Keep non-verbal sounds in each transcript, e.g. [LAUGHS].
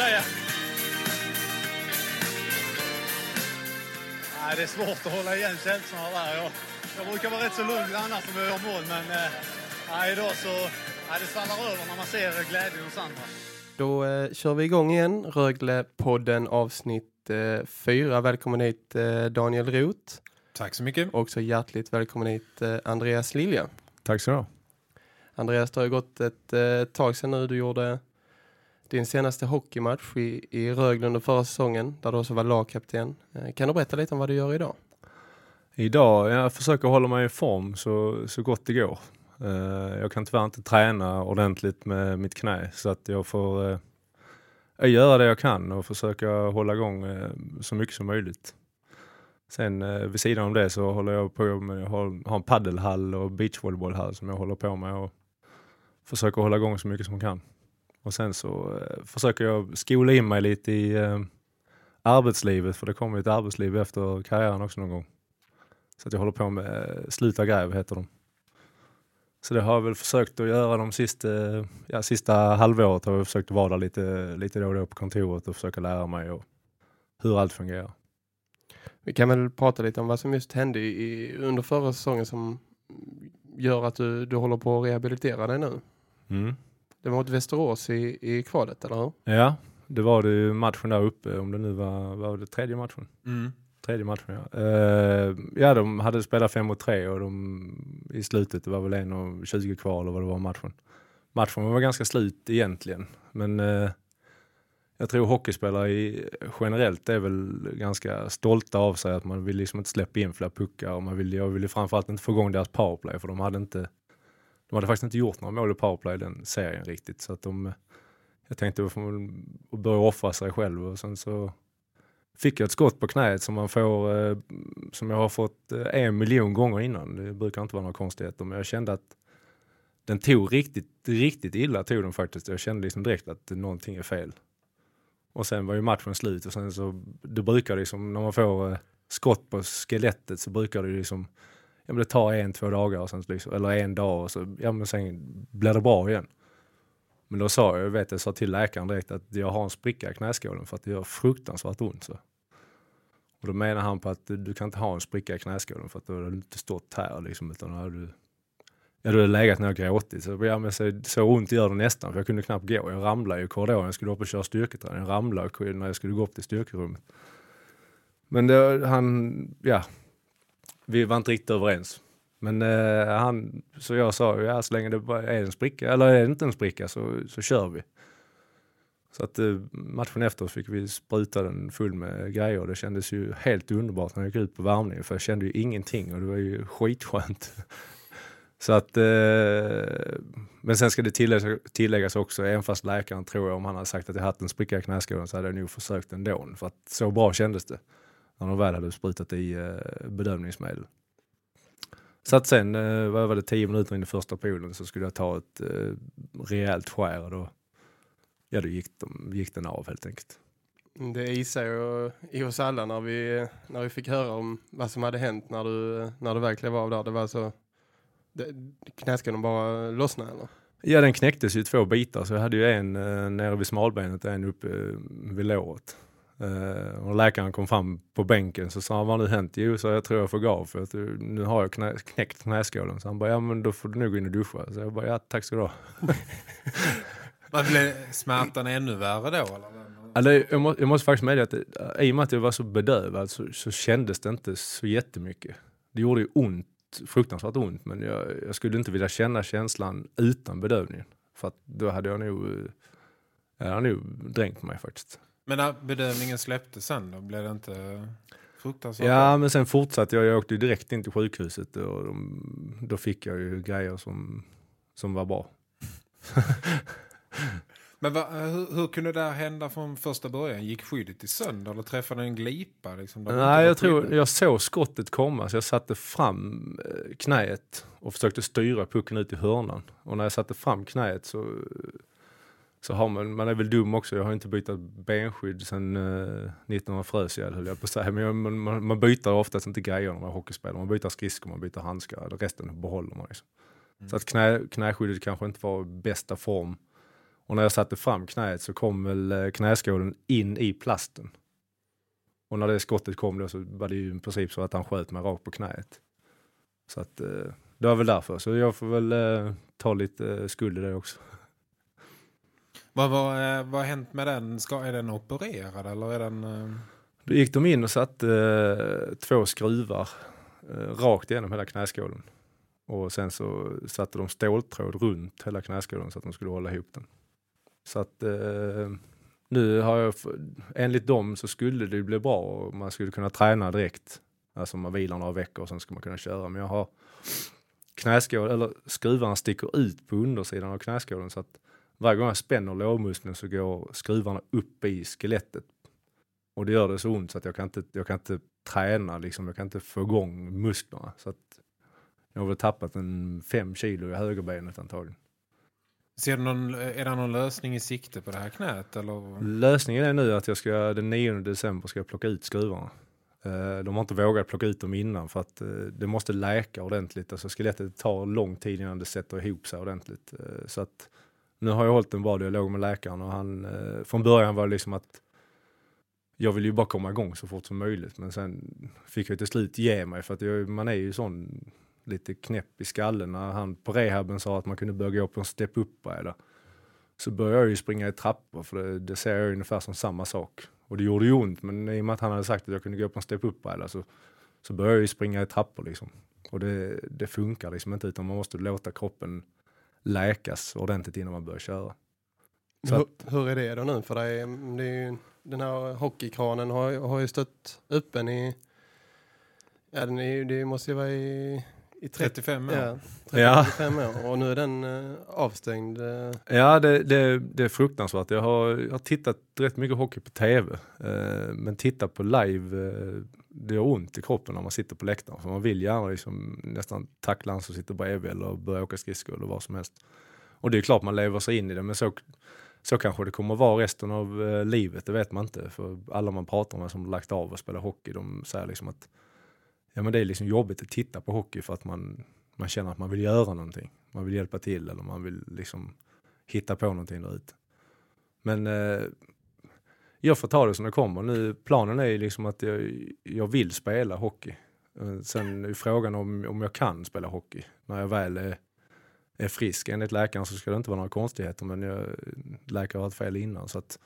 Säga. Nej, det är svårt att hålla igen känslorna där. Jag, jag brukar vara rätt så lugn annars om jag gör mål, men eh, nej, idag så... Nej, det svallar över när man ser glädjen hos andra. Då eh, kör vi igång igen. Rögle-podden avsnitt eh, 4. Välkommen hit eh, Daniel Roth. Tack så mycket. Också hjärtligt välkommen hit eh, Andreas Lilja. Tack så ha. Andreas, det har ju gått ett eh, tag sedan nu. Du gjorde din senaste hockeymatch i, i Rögle under förra säsongen, där du också var lagkapten. Eh, kan du berätta lite om vad du gör idag? Idag, jag försöker hålla mig i form så, så gott det går. Eh, jag kan tyvärr inte träna ordentligt med mitt knä så att jag får eh, jag göra det jag kan och försöka hålla igång så mycket som möjligt. Sen vid sidan om det så håller jag på med, jag har, har en paddelhall och beachvolleybollhall som jag håller på med och försöker hålla igång så mycket som jag kan. Och sen så eh, försöker jag skola in mig lite i eh, arbetslivet för det kommer ju ett arbetsliv efter karriären också någon gång. Så att jag håller på med eh, Sluta gräv heter de. Så det har jag väl försökt att göra de sista, ja, sista halvåret har jag försökt vara där lite, lite då och då på kontoret och försöka lära mig och hur allt fungerar. Vi kan väl prata lite om vad som just hände i, under förra säsongen som gör att du, du håller på att rehabilitera dig nu. Mm. Det var mot Västerås i, i kvalet, eller hur? Ja, det var det ju matchen där uppe, om det nu var, var det tredje matchen? Mm. Tredje matchen ja. Uh, ja, de hade spelat fem mot tre och de, i slutet, det var väl en och 20 kvar eller vad det var matchen. Matchen var ganska slut egentligen, men uh, jag tror hockeyspelare i, generellt är väl ganska stolta av sig att man vill liksom inte släppa in fler puckar och man vill, jag ville framförallt inte få igång deras powerplay för de hade inte de hade faktiskt inte gjort några mål i powerplay i den serien riktigt så att de eh, jag tänkte att börja offra sig själv och sen så fick jag ett skott på knät som man får eh, som jag har fått eh, en miljon gånger innan. Det brukar inte vara några konstigheter men jag kände att den tog riktigt, riktigt illa tog den faktiskt. Jag kände liksom direkt att någonting är fel. Och sen var ju matchen slut och sen så, det brukar liksom, när man får skott på skelettet så brukar det liksom, ja men det tar en, två dagar och sen liksom, eller en dag och så, ja men sen blir det bra igen. Men då sa jag, jag vet jag sa till läkaren direkt att jag har en spricka i knäskålen för att det gör fruktansvärt ont. Så. Och då menar han på att du kan inte ha en spricka i knäskålen för att då har du inte stått här liksom utan då har du Ja, hade legat när jag gråtit. Så, ja, men så, så ont gör det nästan, för jag kunde knappt gå. Jag ramlade i korridoren, jag skulle upp och köra styrketräning. Jag ramlade när jag skulle gå upp till styrkerummet. Men det, han, ja, vi var inte riktigt överens. Men eh, han, så jag sa, ja så länge det bara är en spricka, eller är det inte en spricka så, så kör vi. Så att eh, matchen efter fick vi spruta den full med grejer och det kändes ju helt underbart när jag gick ut på värmningen för jag kände ju ingenting och det var ju skitskönt. [LAUGHS] Så att, eh, men sen ska det tilläggas, tilläggas också, även fast läkaren tror jag, om han hade sagt att jag haft en spricka i knäskålen så hade jag nog försökt ändå. För att så bra kändes det när de väl hade sprutat i eh, bedövningsmedel. Så att sen, eh, vad var det, tio minuter in i första perioden så skulle jag ta ett eh, rejält skär och då, ja, då gick, de, gick den av helt enkelt. Det isar ju i oss alla när vi, när vi fick höra om vad som hade hänt när du, när du verkligen var av där. Det var så knäskålen bara lossna eller? Ja, den knäcktes ju i två bitar så jag hade ju en eh, nere vid smalbenet och en uppe eh, vid låret. Uh, och läkaren kom fram på bänken så sa han, vad har nu hänt? Jo, så jag tror jag får gå av för att nu har jag knä, knäckt knäskålen. Så han bara, ja men då får du nog gå in och duscha. Så jag bara, ja tack ska du ha. [LAUGHS] Vad blev smärtan ännu värre då? Eller? Alltså, jag, må, jag måste faktiskt medge att det, i och med att jag var så bedövad så, så kändes det inte så jättemycket. Det gjorde ju ont fruktansvärt ont men jag, jag, skulle inte vilja känna känslan utan bedövningen. För att då hade jag nog, jag hade nog dränkt mig faktiskt. Men när bedövningen släppte sen då, blev det inte fruktansvärt? Ja men sen fortsatte jag, jag åkte direkt in till sjukhuset och de, då fick jag ju grejer som, som var bra. [LAUGHS] Men va, hur, hur kunde det här hända från första början? Gick skyddet i sönder eller träffade en glipa? Liksom, Nej, jag tror jag såg skottet komma så jag satte fram eh, knäet och försökte styra pucken ut i hörnan. Och när jag satte fram knäet så, så har man, man är väl dum också, jag har inte bytt benskydd sedan eh, 1900 frös höll jag på att säga. Men jag, man, man, byter oftast inte grejer när man hockeyspelar. Man byter skridskor, man byter handskar, resten behåller man. Liksom. Så att knä, knäskyddet kanske inte var bästa form. Och när jag satte fram knäet så kom väl eh, knäskålen in i plasten. Och när det skottet kom då så var det ju i princip så att han sköt mig rakt på knäet. Så att eh, det var väl därför. Så jag får väl eh, ta lite eh, skuld i det också. Vad, vad, eh, vad har hänt med den? Ska, är den opererad eller är den... Uh... Då gick de in och satte uh, två skruvar uh, rakt igenom hela knäskålen. Och sen så satte de ståltråd runt hela knäskålen så att de skulle hålla ihop den. Så att eh, nu har jag, enligt dem så skulle det bli bra och man skulle kunna träna direkt. Alltså man vilar några veckor och sen ska man kunna köra. Men jag har knäskål, eller skruvarna sticker ut på undersidan av knäskålen så att varje gång jag spänner lårmuskeln så går skruvarna upp i skelettet. Och det gör det så ont så att jag kan inte, jag kan inte träna liksom, jag kan inte få igång musklerna. Så att jag har väl tappat en fem kilo i högerbenet antagligen. Ser du någon, är det någon lösning i sikte på det här knät? Eller? Lösningen är nu att jag ska, den 9 december ska jag plocka ut skruvarna. Eh, De har inte vågat plocka ut dem innan för att eh, det måste läka ordentligt. Alltså skelettet tar lång tid innan det sätter ihop sig ordentligt. Eh, Så att nu har jag hållit en bra dialog med läkaren och han, eh, från början var det liksom att jag vill ju bara komma igång så fort som möjligt. Men sen fick jag till slut ge mig för att jag, man är ju sån lite knäpp i skallen. När han på rehaben sa att man kunde börja gå på en step up eller så började jag ju springa i trappor för det, det ser jag ungefär som samma sak. Och det gjorde ju ont men i och med att han hade sagt att jag kunde gå på en step up eller så, så började jag ju springa i trappor liksom. Och det, det funkar liksom inte utan man måste låta kroppen läkas ordentligt innan man börjar köra. Så Hur, hur är det då nu för dig? Det är ju, den här hockeykranen har, har ju stått öppen i... Ja, den är, det måste ju vara i, i 30, 35 år? ja, Ja. 35 år. Och nu är den eh, avstängd. eh. Ja, det, det, det är fruktansvärt. Jag har, jag har tittat rätt mycket hockey på tv. Eh, men titta på live, eh, det gör ont i kroppen när man sitter på läktaren. För man vill gärna liksom nästan tackla han som sitter bredvid eller börja åka skridskor eller vad som helst. Och det är klart man lever sig in i det, men så, så kanske det kommer vara resten av eh, livet, det vet man inte. För alla man pratar med som lagt av och spelar hockey, de säger liksom att ja, men det är liksom jobbigt att titta på hockey för att man, man känner att man vill göra någonting. Man vill hjälpa till eller man vill liksom hitta på någonting där ute. Men eh, jag får ta det som det kommer. Nu, planen är ju liksom att jag, jag vill spela hockey. Eh, sen är frågan om, om jag kan spela hockey när jag väl är, är frisk. Enligt läkaren så ska det inte vara några konstigheter men jag, läkaren har haft fel innan. Så att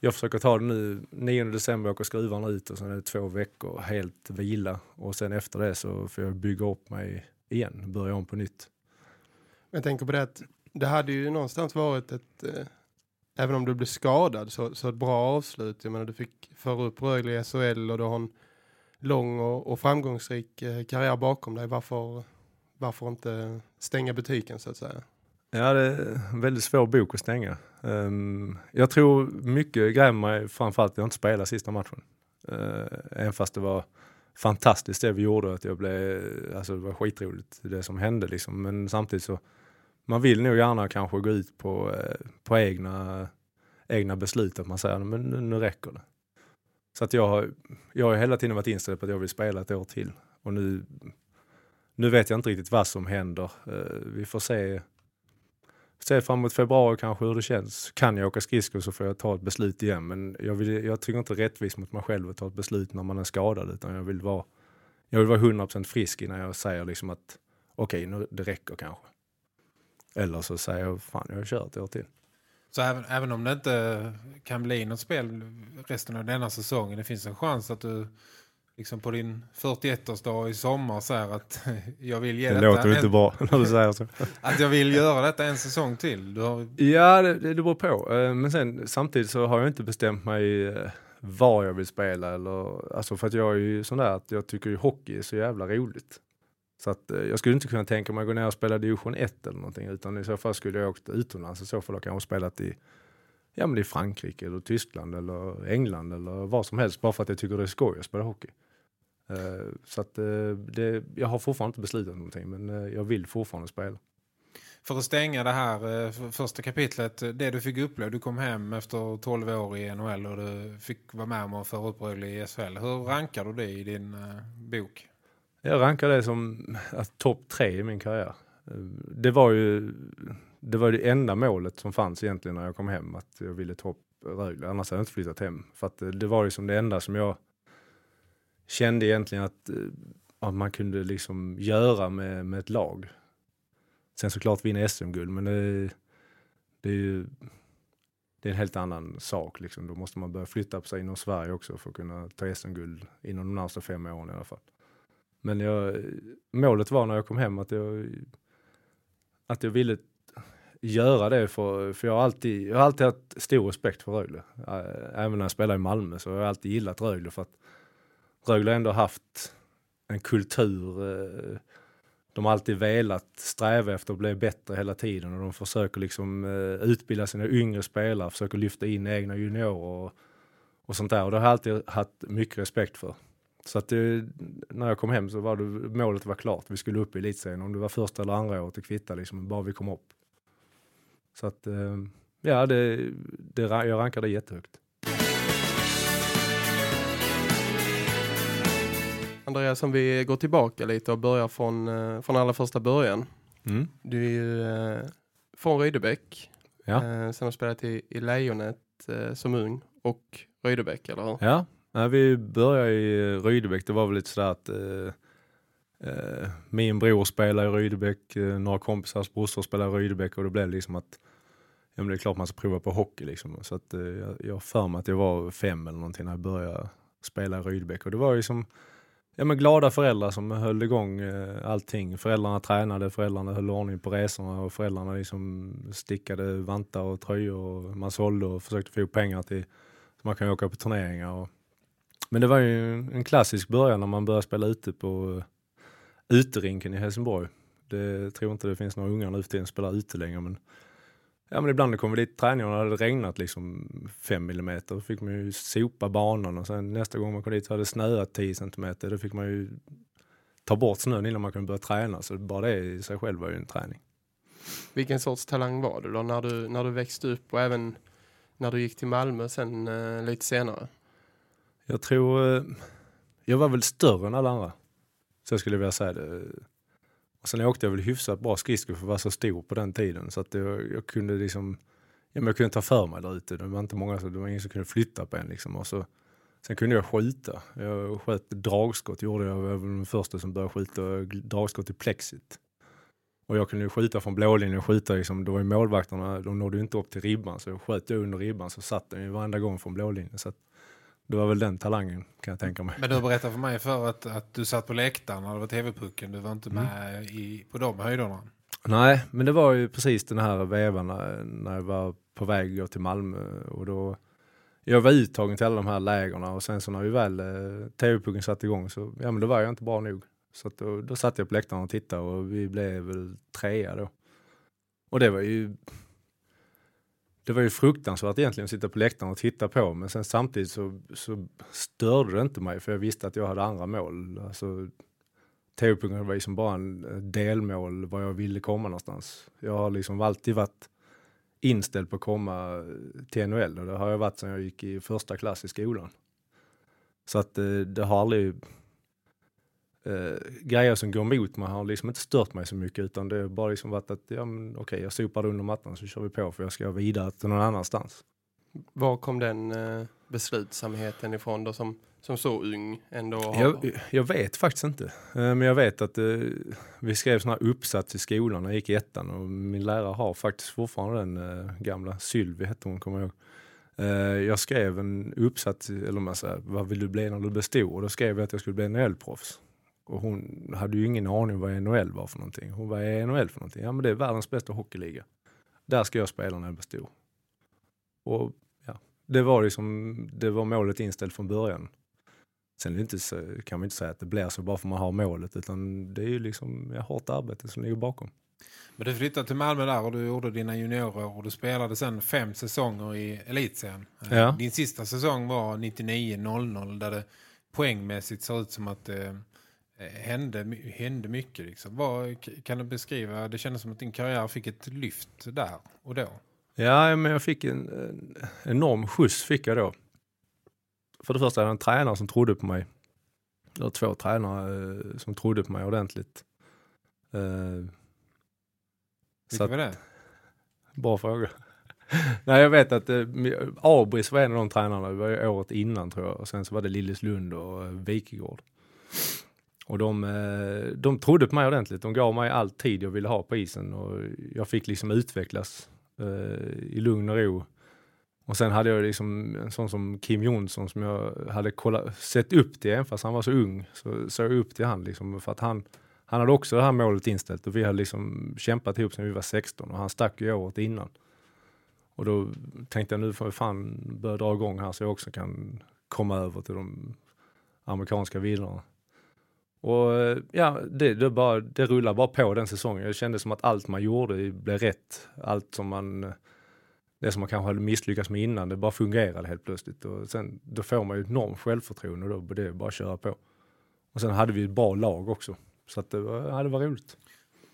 jag försöker ta det nu. 9 december åker skruvarna ut och sen är det två veckor helt vila. Och sen efter det så får jag bygga upp mig igen, börja om på nytt. Jag tänker på det att det hade ju någonstans varit ett... Eh, Även om du blev skadad så, så ett bra avslut. Jag menar du fick föra upp Rögle i SHL och du har en lång och, och framgångsrik eh, karriär bakom dig. Varför, varför inte stänga butiken så att säga? Ja, det är en väldigt svår bok att stänga. Um, jag tror mycket grämer mig framförallt att jag inte spelade sista matchen. Uh, även fast det var fantastiskt det vi gjorde, att jag blev, alltså det var skitroligt det som hände liksom. Men samtidigt så, man vill nog gärna kanske gå ut på, eh, på egna, egna beslut, att man säger men nu, nu räcker det. Så att jag har, jag har hela tiden varit inställd på att jag vill spela ett år till. Och nu, nu vet jag inte riktigt vad som händer. Eh, vi får se se framåt februari kanske hur det känns. Kan jag åka skridskor så får jag ta ett beslut igen. Men jag, vill, jag tycker inte rättvist mot mig själv att ta ett beslut när man är skadad. Utan jag vill vara, jag vill vara 100% frisk innan jag säger liksom att okej, nu det räcker kanske. Eller så säger jag, fan jag har kört ett år till. Så även, även om det inte kan bli något spel resten av denna säsongen, det finns en chans att du liksom på din 41-årsdag i sommar säger att [LAUGHS] jag vill ge Det detta låter en, inte bra [LAUGHS] när du säger så. att jag vill göra detta en säsong till. Har, Ja, det, det beror på. Eh, Men sen samtidigt så har jag inte bestämt mig eh, var jag vill spela. Eller, alltså för att jag är ju sån där att jag tycker ju hockey är så jävla roligt. Så att eh, jag skulle inte kunna tänka mig att gå ner och spela division 1 eller någonting. Utan i så fall skulle jag åkt utomlands i så fall och kanske spelat i ja, men i Frankrike eller Tyskland eller England eller vad som helst bara för att jag tycker det är skoj att spela hockey. Eh, så att eh, det, jag har fortfarande inte beslutat någonting men jag vill fortfarande spela. För att stänga det här första kapitlet, det du fick uppleva, du kom hem efter 12 år i NHL och du fick vara med om att föra upp Rögle i SHL. Hur rankar du det i din bok? Jag rankar det som alltså, topp tre i min karriär. Det var ju det var det enda målet som fanns egentligen när jag kom hem, att jag ville ta upp Rögle. Annars hade jag inte flyttat hem. För att eh, det var ju som det enda som jag kände egentligen att, eh, att man kunde liksom göra med, med ett lag. Sen såklart vinna SM-guld, men det, det är ju det är en helt annan sak. Liksom. Då måste man börja flytta på sig inom Sverige också för att kunna ta SM-guld inom de närmaste fem åren i alla fall. Men jag, målet var när jag kom hem att jag, att jag ville göra det för, för jag har alltid, jag har alltid haft stor respekt för Rögle. Även när jag spelade i Malmö så har jag alltid gillat Rögle för att Rögle har ändå haft en kultur. Eh, de har alltid velat sträva efter att bli bättre hela tiden och de försöker liksom eh, utbilda sina yngre spelare, försöker lyfta in egna juniorer och, och sånt där. Och det har jag alltid haft mycket respekt för. Så att det, när jag kom hem så var det, målet var klart. Vi skulle upp i elitserien. Om det var första eller andra året, det kvittar liksom, bara vi kom upp. Så att, eh, ja, det, det, jag rankar det jättehögt. Andreas, om vi går tillbaka lite och börjar från, eh, från allra första början. Mm. Du är ju eh, från Rydebäck. Ja. Sen har du spelat i, i Lejonet som ung och Rydebäck, eller hur? Ja, Nej, vi började i eh, Rydebäck, det var väl lite sådär att eh, eh min bror spelade i Rydebäck, eh, några kompisars brorsor spelade i Rydebäck och då blev det liksom att ja, men det är klart man ska prova på hockey liksom. Så att eh, jag, har för mig att jag var fem eller någonting när jag började spela i Rydebäck och det var ju som ja, men glada föräldrar som höll igång eh, allting. Föräldrarna tränade, föräldrarna höll ordning på resorna och föräldrarna liksom stickade vantar och tröjor och man sålde och försökte få ihop pengar till så man kan åka på turneringar. Och, men det var ju en klassisk början när man började spela ute på eh, uterinken i Helsingborg. Det tror inte det finns några ungar nu för tiden som spelar ute längre men Ja men ibland kom vi dit träningen och det hade regnat liksom 5 millimeter. Då fick man ju sopa banan och sen nästa gång man kom dit så hade det snöat 10 centimeter. Då fick man ju ta bort snön innan man kunde börja träna. Så bara det i sig själv var ju en träning. Vilken sorts talang var du då när du, när du växte upp och även när du gick till Malmö sen eh, lite senare? Jag tror, eh, jag var väl större än alla andra. Så jag skulle vilja säga det. Och sen åkte jag väl hyfsat bra skridskor för att vara så stor på den tiden. Så att jag, jag kunde liksom, ja men jag kunde ta för mig där ute. Det var inte många, det var ingen som kunde flytta på en liksom. Och så, sen kunde jag skjuta. Jag sköt dragskott, gjorde jag. Jag var väl den första som började skjuta dragskott i plexit. Och jag kunde ju skjuta från blålinjen och skjuta liksom, då var ju målvakterna, de nådde ju inte upp till ribban. Så jag sköt jag under ribban så satt den ju varenda gång från blålinjen. Så att, det var väl den talangen kan jag tänka mig. Men du berättade för mig för att, att du satt på läktaren när det var tv-pucken. Du var inte med i, på de höjderna. Nej, men det var ju precis den här vevan när, jag var på väg att gå till Malmö. Och då, jag var uttagen till alla de här lägerna och sen så när vi väl eh, tv-pucken satte igång så ja, men då var jag inte bra nog. Så då, då satt jag på läktaren och tittade och vi blev väl trea då. Och det var ju det var ju fruktansvärt egentligen att sitta på läktaren och titta på men sen samtidigt så, så störde det inte mig för jag visste att jag hade andra mål. Alltså, Tv-punkten var ju som bara en eh, delmål var jag ville komma någonstans. Jag har liksom alltid varit inställd på att komma eh, till NHL och det har jag varit sedan jag gick i första klass i skolan. Så att eh, det har aldrig eh, grejer som går emot mig har liksom inte stört mig så mycket utan det har bara liksom varit att ja, men, okej, jag sopar under mattan så kör vi på för jag ska vidare till någon annanstans. Var kom den eh, beslutsamheten ifrån då som, som så ung ändå? har- Jag, jag vet faktiskt inte. Eh, Men jag vet att eh, vi skrev sådana här uppsats i skolan när jag gick i ettan och min lärare har faktiskt fortfarande den eh, gamla Sylvie hette hon, kommer jag ihåg. Eh, Jag skrev en uppsats, eller man säger, vad vill du bli när du blir stor? Och då skrev jag att jag skulle bli NHL-proffs. Och hon hade ju ingen aning vad NHL var för någonting. Hon var är NHL för någonting? Ja men det är världens bästa hockeyliga. Där ska jag spela när jag blir stor. Och ja, det var liksom, det var målet inställt från början. Sen är det inte så, kan man inte säga att det blir så bara för man har målet utan det är ju liksom hårt arbete som ligger bakom. Men du flyttade till Malmö där och du gjorde dina juniorer och du spelade sen fem säsonger i elitserien. Eh, Ja. Din sista säsong var 99-00 där det poängmässigt ser ut som att det eh, hände, my- hände mycket. Liksom. Vad kan du beskriva? Det kändes som att din karriär fick ett lyft där och då. Ja, men jag fick en, en enorm skjuts fick jag då. För det första hade jag en tränare som trodde på mig. Det var två tränare eh, som trodde på mig ordentligt. Eh, Vilka var det? [LAUGHS] Bra fråga. [LAUGHS] Nej, jag vet att eh, Abris var en av de tränarna. Det var ju året innan tror jag. Och sen så var det Lilleslund och eh, Wikegård. Och de, eh, de trodde på mig ordentligt. De gav mig all tid jag ville ha på isen och jag fick liksom utvecklas eh, i lugn och ro. Och sen hade jag liksom en sån som Kim Jonsson som jag hade kollat, sett upp till, även fast han var så ung. Så såg jag upp till han liksom för att han, han hade också det här målet inställt och vi hade liksom kämpat ihop sedan vi var 16 och han stack ju året innan. Och då tänkte jag nu får jag fan börja dra igång här så jag också kan komma över till de amerikanska villorna. Och eh, ja, det, det, bara, det rullar bara på den säsongen. Det kändes som att allt man gjorde blev rätt. Allt som man, det som man kanske hade misslyckats med innan, det bara fungerade helt plötsligt. Och sen, då får man ju ett enormt självförtroende och då det är bara att köra på. Och sen hade vi ett bra lag också. Så att det ja, det var roligt.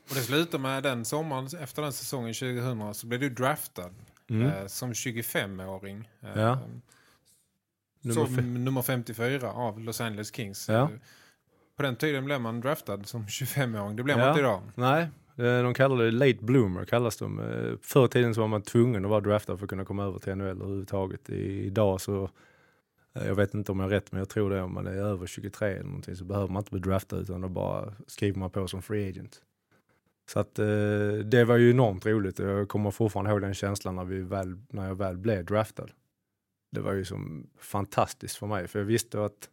Och det slutade med den sommaren efter den säsongen 2000 så blev du draftad Mm. eh, som 25-åring. Eh, Ja. Nummer som nummer 54 av Los Angeles Kings. Ja. På den tiden blev man draftad som [LAUGHS] 25-åring. Det blev man Ja. inte idag. Nej, eh, de kallar det late bloomer kallas de. Eh, Förr i tiden så var man tvungen att vara draftad för att kunna komma över till NHL överhuvudtaget. Idag så, eh, jag vet inte om jag har rätt men jag tror det om man är över 23 eller någonting så behöver man inte bli draftad utan då bara skriver man på som free agent. Så att det var ju enormt roligt jag kommer fortfarande ihåg den känslan när, vi väl, när jag väl blev draftad. Det var ju som fantastiskt för mig för jag visste att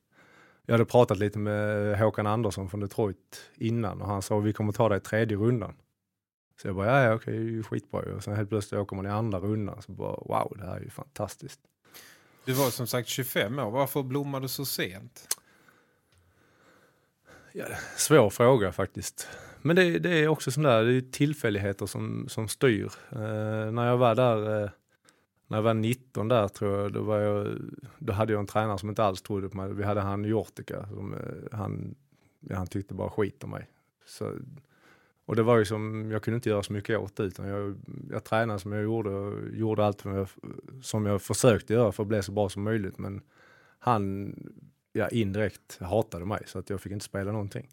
jag hade pratat lite med Håkan Andersson från Detroit innan och han sa vi kommer ta dig i tredje rundan. Så jag bara, ja, ja okej, det är ju skitbra ju. Och sen helt plötsligt åker man i andra rundan så bara, wow, det här är ju fantastiskt. Du var som sagt 25 år. Varför blommade du så sent? Svår fråga faktiskt. Men det, det är också sån där, det är tillfälligheter som, som styr. Eh, när jag var där, eh, när jag var 19 där tror jag, då, var jag, då hade jag en tränare som inte alls trodde på mig. Vi hade han Jortika, som, eh, han, ja, han tyckte bara skit om mig. Så, och det var ju som, jag kunde inte göra så mycket åt det, utan jag, jag tränade som jag gjorde och gjorde allt som jag, som jag försökte göra för att bli så bra som möjligt. Men han, ja, indirekt hatade mig så att jag fick inte spela någonting.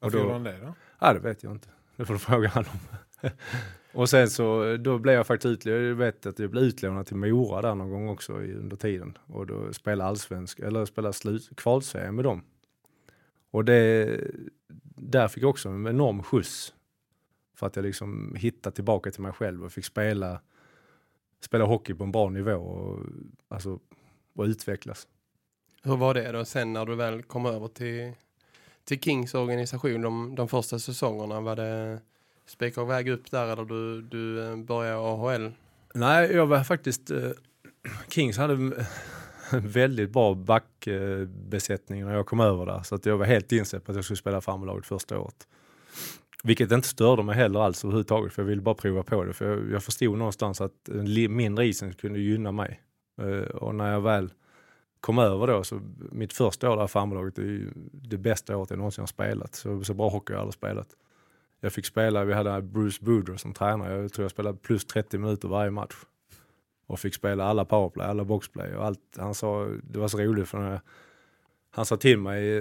Varför då- gjorde han det då? Ja, det vet jag inte. Det får du fråga honom. [LAUGHS] och sen så, då blev jag faktiskt utlånad, jag vet att jag blev utlånad till Mora där någon gång också under tiden. Och då spelade allsvensk, eller spelade slut, kvalserie med dem. Och det, där fick jag också en enorm skjuts. För att jag liksom hittade tillbaka till mig själv och fick spela, spela hockey på en bra nivå och, alltså, och utvecklas. Hur var det då sen när du väl kom över till, till Kings organisation de, de första säsongerna? Var det spika väg upp där eller du, du eh, börjar AHL? Nej, jag var faktiskt... Eh, Kings hade en [LAUGHS] väldigt bra backbesättning när jag kom över där. Så att jag var helt inställd på att jag skulle spela farmarlaget första året. Vilket inte störde mig heller alls överhuvudtaget för jag ville bara prova på det. För jag, jag förstod någonstans att mindre isen kunde gynna mig. Eh, och när jag väl kom över då, så mitt första år där i farmarlaget är ju det bästa året jag någonsin har spelat. Så, så bra hockey har jag aldrig spelat. Jag fick spela, vi hade Bruce Boudreau som tränare. Jag tror jag spelade plus 30 minuter varje match. Och fick spela alla powerplay, alla boxplay och allt. Han sa, det var så roligt för när jag, han sa till mig,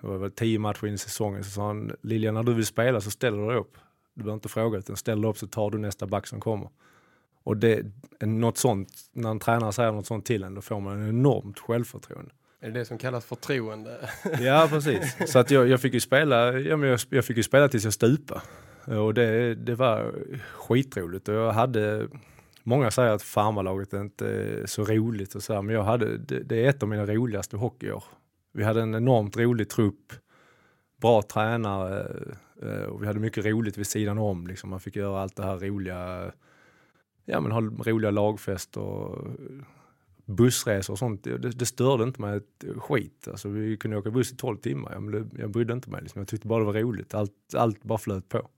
det var väl tio matcher in i säsongen, så sa han “Lilja, när du vill spela så ställer du dig upp. Du behöver inte fråga utan ställer dig upp så tar du nästa back som kommer. Och det, något sånt, när en tränare säger något sånt till en, då får man en enormt självförtroende. Är det det som kallas förtroende? Ja, precis. Så att jag, jag fick ju spela, ja, men jag, jag fick ju spela tills jag stupade. Och det, det var skitroligt. Och jag hade, många säger att farmarlaget är inte är så roligt och så här, men jag hade, det, det är ett av mina roligaste hockeyår. Vi hade en enormt rolig trupp, bra tränare eh, och vi hade mycket roligt vid sidan om. Liksom. Man fick göra allt det här roliga, ja men ha roliga lagfester bussresor och sånt, det, det störde inte mig ett skit. Alltså, vi kunde åka buss i 12 timmar, ja, men det, jag brydde inte mig. Liksom. Jag tyckte bara det var roligt. Allt, allt bara flöt på.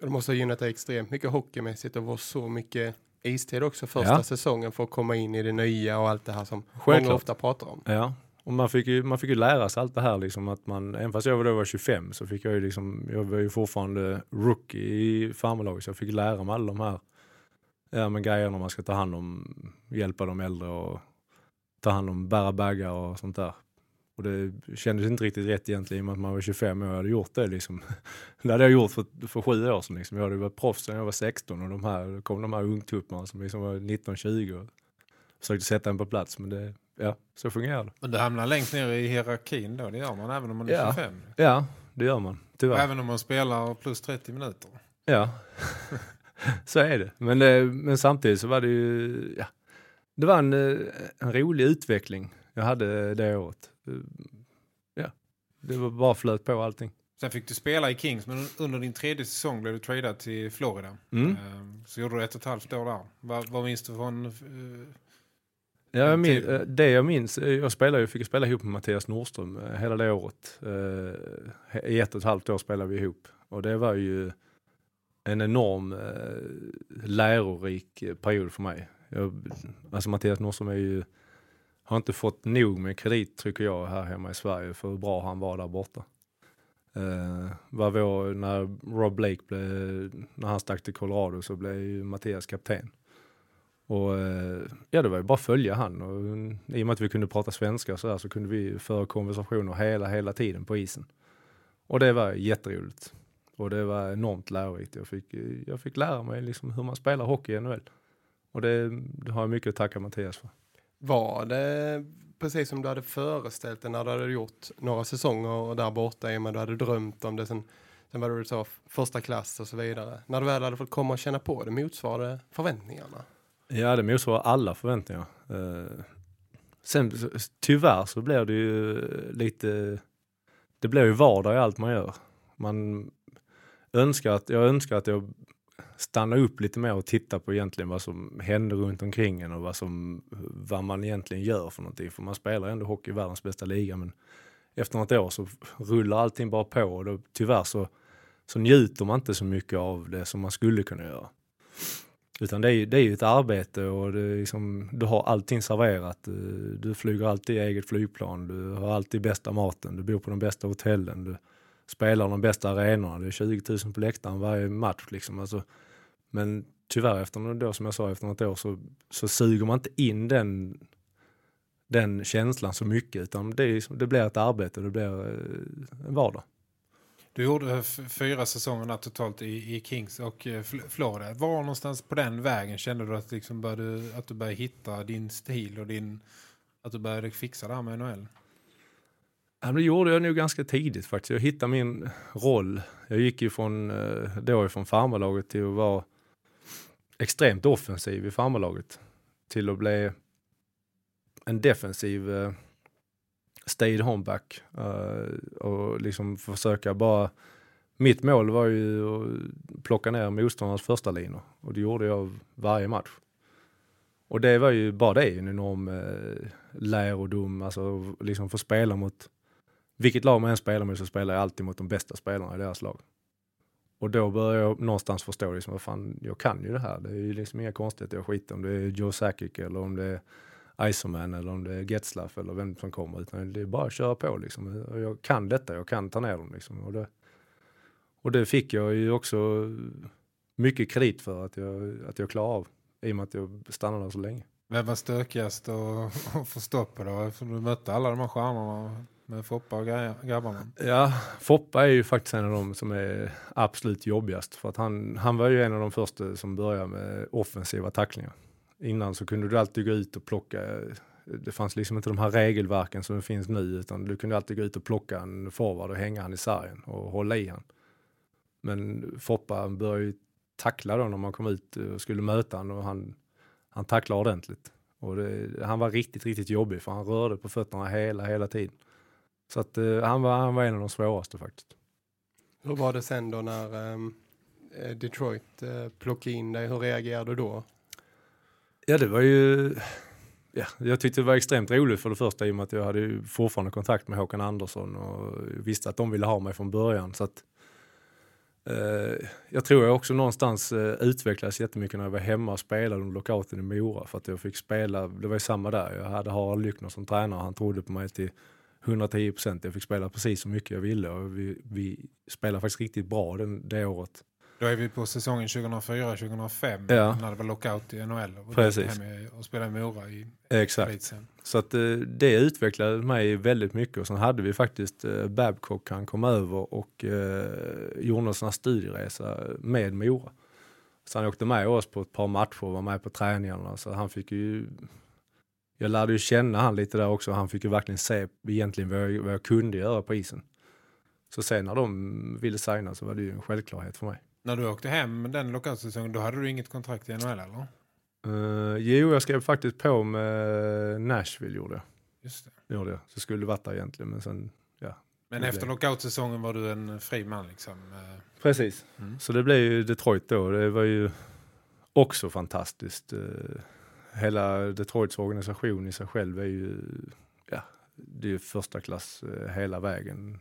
Det måste ha gynnat dig extremt mycket hockeymässigt och var så mycket istid också första Ja. säsongen för att komma in i det nya och allt det här som Självklart. många ofta pratar om. Ja, och man fick ju, man fick ju lära sig allt det här liksom att man, även fast jag då var 25 så fick jag ju liksom, jag var ju fortfarande rookie i farmarlaget så jag fick lära mig alla de här ja, men grejerna man ska ta hand om, hjälpa de äldre och ta hand om, bära baggar och sånt där. Och det kändes inte riktigt rätt egentligen i och med att man var 25 år och hade gjort det liksom. [LAUGHS] Det hade jag gjort för, för sju år sedan liksom. Jag hade varit proffs sedan jag var 16 och de här, då kom de här ungtupparna som liksom var 19-20 och försökte sätta en på plats men det, ja, så fungerar det. Men du hamnar längst ner i hierarkin då, det gör man även om man är Ja. 25. Ja, det gör man. Och Tyvärr. även om man spelar plus 30 minuter. Ja, [LAUGHS] [LAUGHS] så är det. Men, eh, men samtidigt så var det ju, ja, det var en, eh, en rolig utveckling jag hade det året. Eh, Ja, det var bara flöt på allting. Sen fick du spela i Kings, men under din tredje säsong blev du tradad till Florida. Mm. Ehm, Så gjorde du ett och ett halvt år där. Vad, vad minns du från... eh, Ja, jag En min, till. eh, det jag minns, jag spelade, jag fick spela ihop med Mattias Nordström hela det året. Eh, I ett och ett halvt år spelade vi ihop. Och det var ju en enorm eh, lärorik eh, period för mig. Jag, alltså Mattias Nordström är ju, har inte fått nog med kredit tycker jag här hemma i Sverige för hur bra han var där borta. Eh, vad vår, när Rob Blake blev, när han stack till Colorado så blev ju Mattias kapten. Och eh, ja, det var ju bara att följa han. Och, I och med att vi kunde prata svenska så, här, så kunde vi föra konversationer hela, hela tiden på isen. Och det var jätteroligt. Och det var enormt lärorikt. Jag fick, jag fick lära mig liksom hur man spelar hockey i NHL. Och det, det har jag mycket att tacka Mattias för. Var det precis som du hade föreställt dig när du hade gjort några säsonger där borta i och med du hade drömt om det sen, sen var det du sa första klass och så vidare. När du väl hade fått komma och känna på det motsvarade förväntningarna. Ja, det motsvarar alla förväntningar. Eh, sen så- tyvärr så blir det ju lite, det blir ju vardag i allt man gör. Man önskar att, jag önskar att jag stannar upp lite mer och tittar på egentligen vad som händer runt omkring en och vad, som, vad man egentligen gör för någonting. För man spelar ändå hockey i världens bästa liga men efter något år så rullar allting bara på och då, tyvärr så, så njuter man inte så mycket av det som man skulle kunna göra. Utan det är, ju- det är ett arbete och det är liksom, du har allting serverat. Du, Du flyger alltid i eget flygplan, du har alltid bästa maten, du bor på de bästa hotellen, du spelar de bästa arenorna, det är 20 000 på läktaren varje match. Liksom. Alltså, men tyvärr, efter något år, som jag sa, efter något år så, så suger man inte in den, den känslan så mycket. Utan det, det blir ett arbete, det blir eh, en vardag. Du gjorde fyra säsongerna totalt i, i Kings och eh, Florida. Var någonstans på den vägen kände du att, liksom började, att du började hitta din stil och din, att du började fixa det här med NHL? Ja, det gjorde jag nog ganska tidigt faktiskt. Jag hittade min roll. Jag gick ju från, eh, då från farmarlaget till att vara extremt offensiv i farmarlaget. Till att bli en defensiv eh, stayed homeback. Uh, eh, och liksom försöka bara... Mitt mål var ju att plocka ner motståndarnas första linor. Och det gjorde jag varje match. Och det var ju bara det en enorm eh, uh, lärodom. Alltså liksom få spela mot vilket lag man än spelar med så spelar jag alltid mot de bästa spelarna i deras lag. Och då börjar jag någonstans förstå liksom, vad fan, jag kan ju det här. Det är ju liksom inga konstigheter. Jag skiter om det är Joe Sakic eller om det är Iserman eller om det är Getzlaff eller vem som kommer. Utan det är bara att köra på liksom. Och Jag kan detta, jag kan ta ner dem liksom. Och det, och det fick jag ju också mycket kredit för att jag, att jag klarade av. I och med att jag stannade där så länge. Vem var stökigast att få stopp på då? För du mötte alla de här stjärnorna med Foppa och grabbarna. Ja, Foppa är ju faktiskt en av de som är absolut jobbigast. För att han, han var ju en av de första som började med offensiva tacklingar. Innan så kunde du alltid gå ut och plocka, det fanns liksom inte de här regelverken som det finns nu, utan du kunde alltid gå ut och plocka en forward och hänga han i sargen och hålla i han. Men Foppa började ju tackla då när man kom ut och skulle möta han och han, han tacklade ordentligt. Och det, han var riktigt, riktigt jobbig för han rörde på fötterna hela, hela tiden. Så att eh, han, var, han var en av de svåraste faktiskt. Hur var det sen då när ehm, eh, Detroit eh, plockade in dig? Hur reagerade du då? Ja, det var ju... Ja, jag tyckte det var extremt roligt för det första i och med att jag hade fortfarande kontakt med Håkan Andersson och visste att de ville ha mig från början. Så att Eh, jag tror jag också någonstans eh, utvecklades jättemycket när jag var hemma och spelade under lockouten i Mora. För att jag fick spela, det var ju samma där. Jag hade Harald Lyckner som tränare. Han trodde på mig till 110 procent. Jag fick spela precis så mycket jag ville och vi, vi spelade faktiskt riktigt bra den, det året. Då är vi på säsongen 2004-2005 Ja. när det var lockout i NHL. Och Precis. Hem och spelade i Mora i Exakt. elitserien. Så att eh, det utvecklade mig väldigt mycket och sen hade vi faktiskt eh, Babcock, han kom över och eh, gjorde en sån här studieresa med Mora. Så han åkte med oss på ett par matcher och var med på träningarna så han fick ju jag lärde ju känna han lite där också. Han fick ju verkligen se egentligen vad jag, vad jag kunde göra på isen. Så sen när de ville signa så var det ju en självklarhet för mig. När du åkte hem den lockoutsäsongen, då hade du inget kontrakt i NHL eller? Uh, jo, jag skrev faktiskt på med Nashville gjorde jag. Just det. Gjorde jag. Så skulle det varit där egentligen men sen, ja. Men efter lockoutsäsongen var du en fri man liksom. eh, Precis. Mm. Så det blev ju Detroit då. Det var ju också fantastiskt. Eh, Hela Detroits organisation i sig själv är ju, ja, det är första klass eh, hela vägen.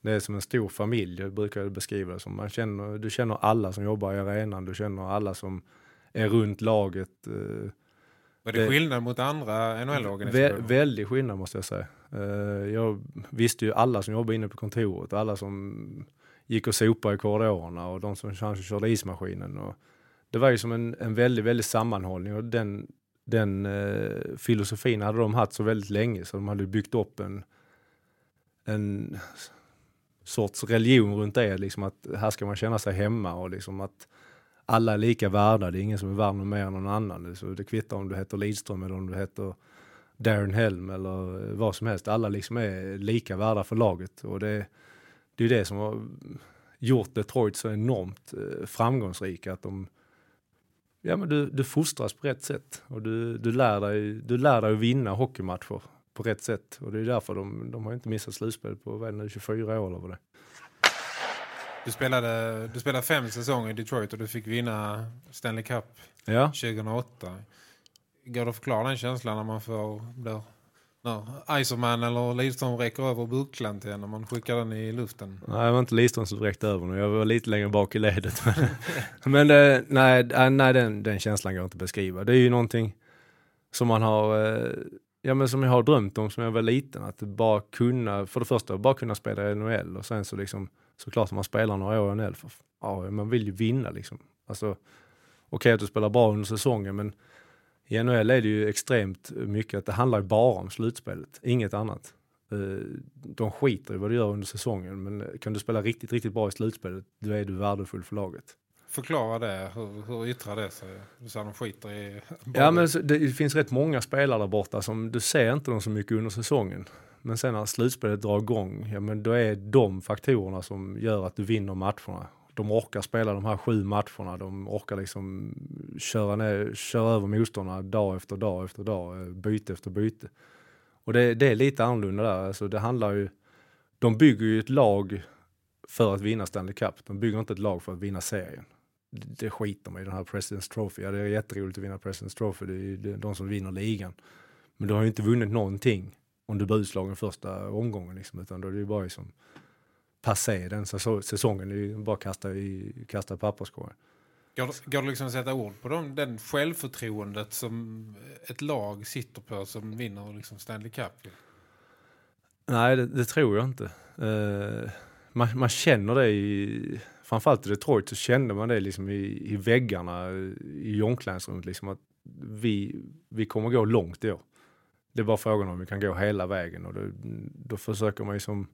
Det är som en stor familj, jag brukar beskriva det som. Man känner, du känner alla som jobbar i arenan, du känner alla som är runt laget. eh, Var det, Det- skillnad mot andra Vä NHL-organisationer? väldig skillnad måste jag säga. Eh, jag visste ju alla som jobbade inne på kontoret, alla som gick och sopade i korridorerna och de som kanske körde ismaskinen. Och det var ju som en, en väldigt, väldigt sammanhållning och den, den eh, filosofin hade de haft så väldigt länge så de hade byggt upp en, en sorts religion runt det, liksom att här ska man känna sig hemma och liksom att alla är lika värda, det är ingen som är värd någon mer än någon annan. Så det kvittar om du heter Lidström eller om du heter Darren Helm eller eh, vad som helst. Alla liksom är lika värda för laget och det, det är ju det som har gjort Detroit så enormt eh, framgångsrika. Att de, ja, men du, du fostras på rätt sätt och du, du, lär dig, du lär dig att vinna hockeymatcher på rätt sätt. Och det är därför de, de har inte missat slutspel på vad nu, 24 år eller vad det. Du, spelade, du spelade fem säsonger i Detroit och du fick vinna Stanley Cup Ja. 2008. Går det att förklara den känslan när man får blir, när Iserman eller Lidström räcker över bucklan till en när man skickar den i luften? Nej, det var inte Lidström som räckte över nu. Jag var lite längre bak i ledet. Men, [LAUGHS] men nej, äh, nej den, den känslan går inte att beskriva. Det är ju någonting som man har, eh, ja men som jag har drömt om som jag var liten. Att bara kunna, för det första bara kunna spela i NHL och sen så liksom såklart om man spelar några år i NHL. För, ja, man vill ju vinna liksom. Alltså, okej att du spelar bra under säsongen men i NHL är det ju extremt mycket att det handlar bara om slutspelet, inget annat. Eh, De skiter i vad du gör under säsongen, men kan du spela riktigt, riktigt bra i slutspelet, då är du värdefull för laget. Förklara det. Hur, hur yttrar det sig? Du sa de skiter i... Ja, men det finns rätt många spelare där borta som du ser inte dem så mycket under säsongen. Men sen när slutspelet drar igång, ja men då är de faktorerna som gör att du vinner matcherna. De orkar spela de här sju matcherna, de orkar liksom köra, ner, köra över motståndarna dag efter dag efter dag, eh, byte efter byte. Och det, det är lite annorlunda där, alltså det handlar ju, de bygger ju ett lag för att vinna Stanley Cup, de bygger inte ett lag för att vinna serien. Det, det skiter man i den här President's Trophy, ja det är jätteroligt att vinna President's Trophy, det är ju de- de som vinner ligan. Men du har ju inte vunnit någonting om du blir utslagen första omgången liksom, utan då är det ju bara som passé den säso- säsongen, det är ju bara kasta i kasta papperskorgen. Går, går det liksom att sätta ord på dem, den självförtroendet som ett lag sitter på som vinner liksom Stanley Cup? Nej, det, det tror jag inte. Eh, man, man känner det i, framförallt i Detroit så kände man det liksom i, i väggarna i omklädningsrummet liksom att vi, vi kommer gå långt i år. Det är bara frågan om vi kan gå hela vägen och då, då försöker man ju som,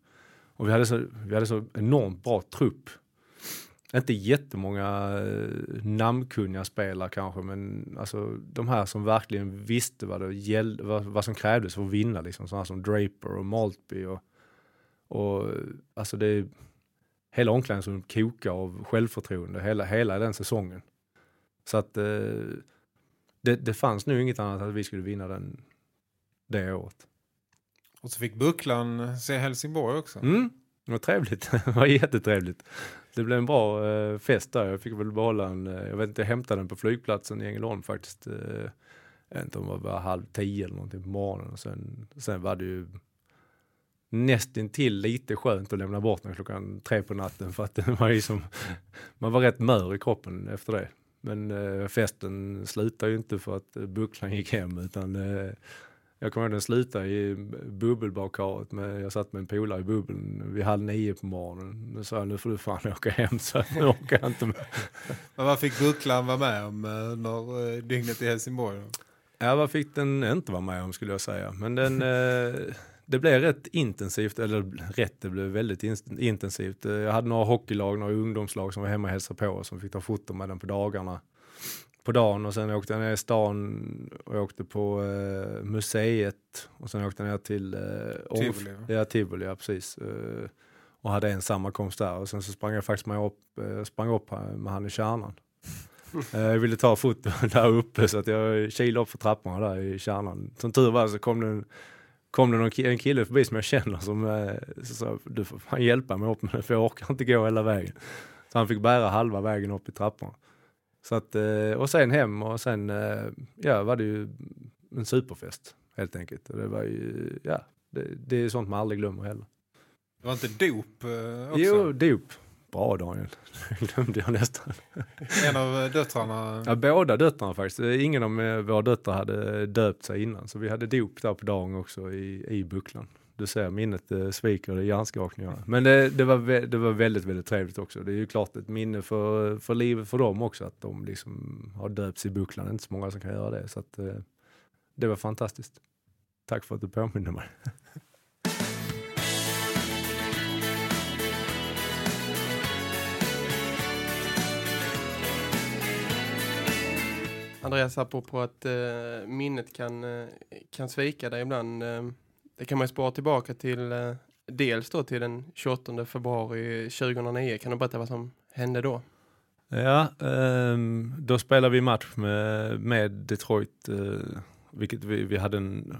och vi hade, så, vi hade så enormt bra trupp. Inte jättemånga eh, namnkunniga spelare kanske, men alltså de här som verkligen visste vad, det gällde, vad, vad som krävdes för att vinna, liksom sådana som Draper och Maltby och, och alltså det hela omklädningsrummet kokar av självförtroende hela, hela den säsongen. Så att eh, det, det fanns nu inget annat att vi skulle vinna den, det året. Och så fick Bucklan se Helsingborg också. Mm, det var trevligt. [LAUGHS] det var jättetrevligt. Det blev en bra eh, fest där. Jag fick väl behålla en, eh, jag vet inte, jag hämtade den på flygplatsen i Ängelholm faktiskt. Eh, jag vet inte om det var halv tio eller någonting på morgonen. Och sen, sen var det ju nästintill lite skönt att lämna bort den klockan tre på natten för att det var liksom, [LAUGHS] man var rätt mör i kroppen efter det. Men eh, festen slutade ju inte för att eh, bucklan gick hem utan eh, jag kommer ihåg den slutade i bubbelbadkaret. Med, jag satt med en polare i bubbeln vid halv nio på morgonen. Nu sa jag, nu får du fan [LAUGHS] åka hem så nu orkar jag inte med. Men vad fick bucklan vara med om eh, när eh, dygnet i Helsingborg? Ja, vad fick den inte vara med om skulle jag säga. Men den, [LAUGHS] eh, det blev rätt intensivt, eller rätt, det blev väldigt in, intensivt. Jag hade några hockeylag, några ungdomslag som var hemma och hälsade på och som fick ta foto med den på dagarna. På dagen och sen åkte jag ner i stan och jag åkte på eh, museet och sen åkte jag ner till eh, Tivoli? Ja, Tivoli, ja precis. Eh, och hade en sammankomst där och sen så sprang jag faktiskt med upp, eh, sprang upp med han i kärnan. [LAUGHS] Eh, Jag ville ta foto [LAUGHS] där uppe så att jag kilade upp för trapporna där i kärnan. Som tur var så kom det en, kom det någon en kille förbi som jag känner som eh, sa du får fan hjälpa mig upp för jag orkar inte gå hela vägen. Så han fick bära halva vägen upp i trapporna. Så att, eh, och sen hem och sen eh, ja, var det ju en superfest helt enkelt. Och det var ju, ja, det, det är sånt man aldrig glömmer heller. Det var inte dop eh, också? Jo, dop. Bra Daniel, [LAUGHS] det glömde jag nästan. En av döttrarna? Ja, båda döttrarna faktiskt. Ingen av våra döttrar hade döpt sig innan. Så vi hade dop där på dagen också i, i bucklan. Du ser, minnet eh, sviker, det är hjärnskakningar. Men det, det, var, det var väldigt, väldigt trevligt också. Det är ju klart ett minne för, för livet för dem också. Att de liksom har döpts i bucklan. Det är inte så många som kan göra det. Så att, eh, det var fantastiskt. Tack för att du påminner mig. [LAUGHS] Andreas, apropå att eh, minnet kan, eh, kan svika dig ibland. Eh, det kan man ju spara tillbaka till eh, dels då till den 28 februari 2009. Kan du berätta vad som hände då? Ja, ehm, då spelade vi match med, med Detroit, eh, vilket vi, vi hade en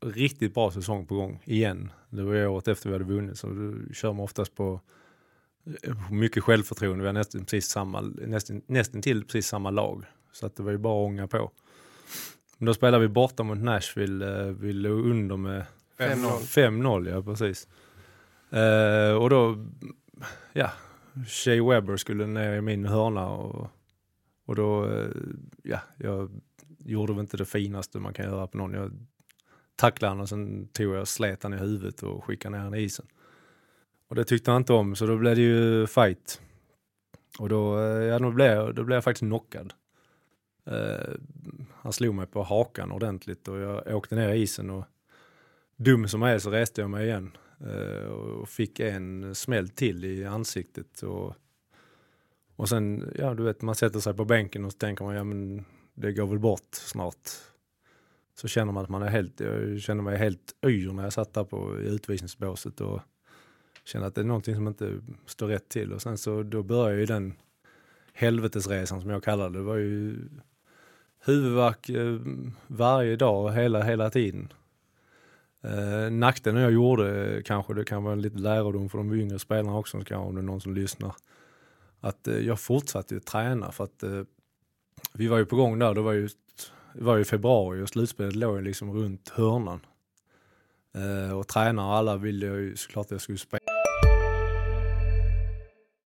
riktigt bra säsong på gång igen. Det var året efter vi hade vunnit, så då kör man oftast på eh, mycket självförtroende. Vi har nästan, precis samma, nästan, nästan till precis samma lag, så att det var ju bara att ånga på. Men då spelade vi borta mot Nashville, eh, vi låg under med 5-0. 5-0, ja precis. Uh, och då, ja, Shea Webber skulle ner i min hörna och, och då, uh, ja, jag gjorde väl inte det finaste man kan göra på någon. Jag tacklade honom och sen tog jag och slet han i huvudet och skickade ner honom i isen. Och det tyckte han inte om så då blev det ju fight. Och då, uh, ja, då, blev, jag, då blev jag faktiskt knockad. Han slog mig på hakan ordentligt och jag åkte ner i isen och dum som jag är så reste jag mig igen eh, och fick en smäll till i ansiktet. Och, och sen, ja du vet, man sätter sig på bänken och så tänker man, ja men det går väl bort snart. Så känner man att man är helt, jag känner mig helt yr när jag satt där på i utvisningsbåset och känner att det är någonting som inte står rätt till. Och sen så då börjar ju den helvetesresan som jag kallar det. Det var ju huvudvärk eh, varje dag, hela, hela tiden. Eh, nackdelen jag gjorde, eh, kanske det kan vara lite lärodom för de yngre spelarna också, kanske, om det är någon som lyssnar. Att eh, jag fortsatte ju träna för att eh, vi var ju på gång där, det var ju, det var ju februari och slutspelet låg ju liksom runt hörnan. Eh, och tränare och alla ville ju såklart att jag skulle spela.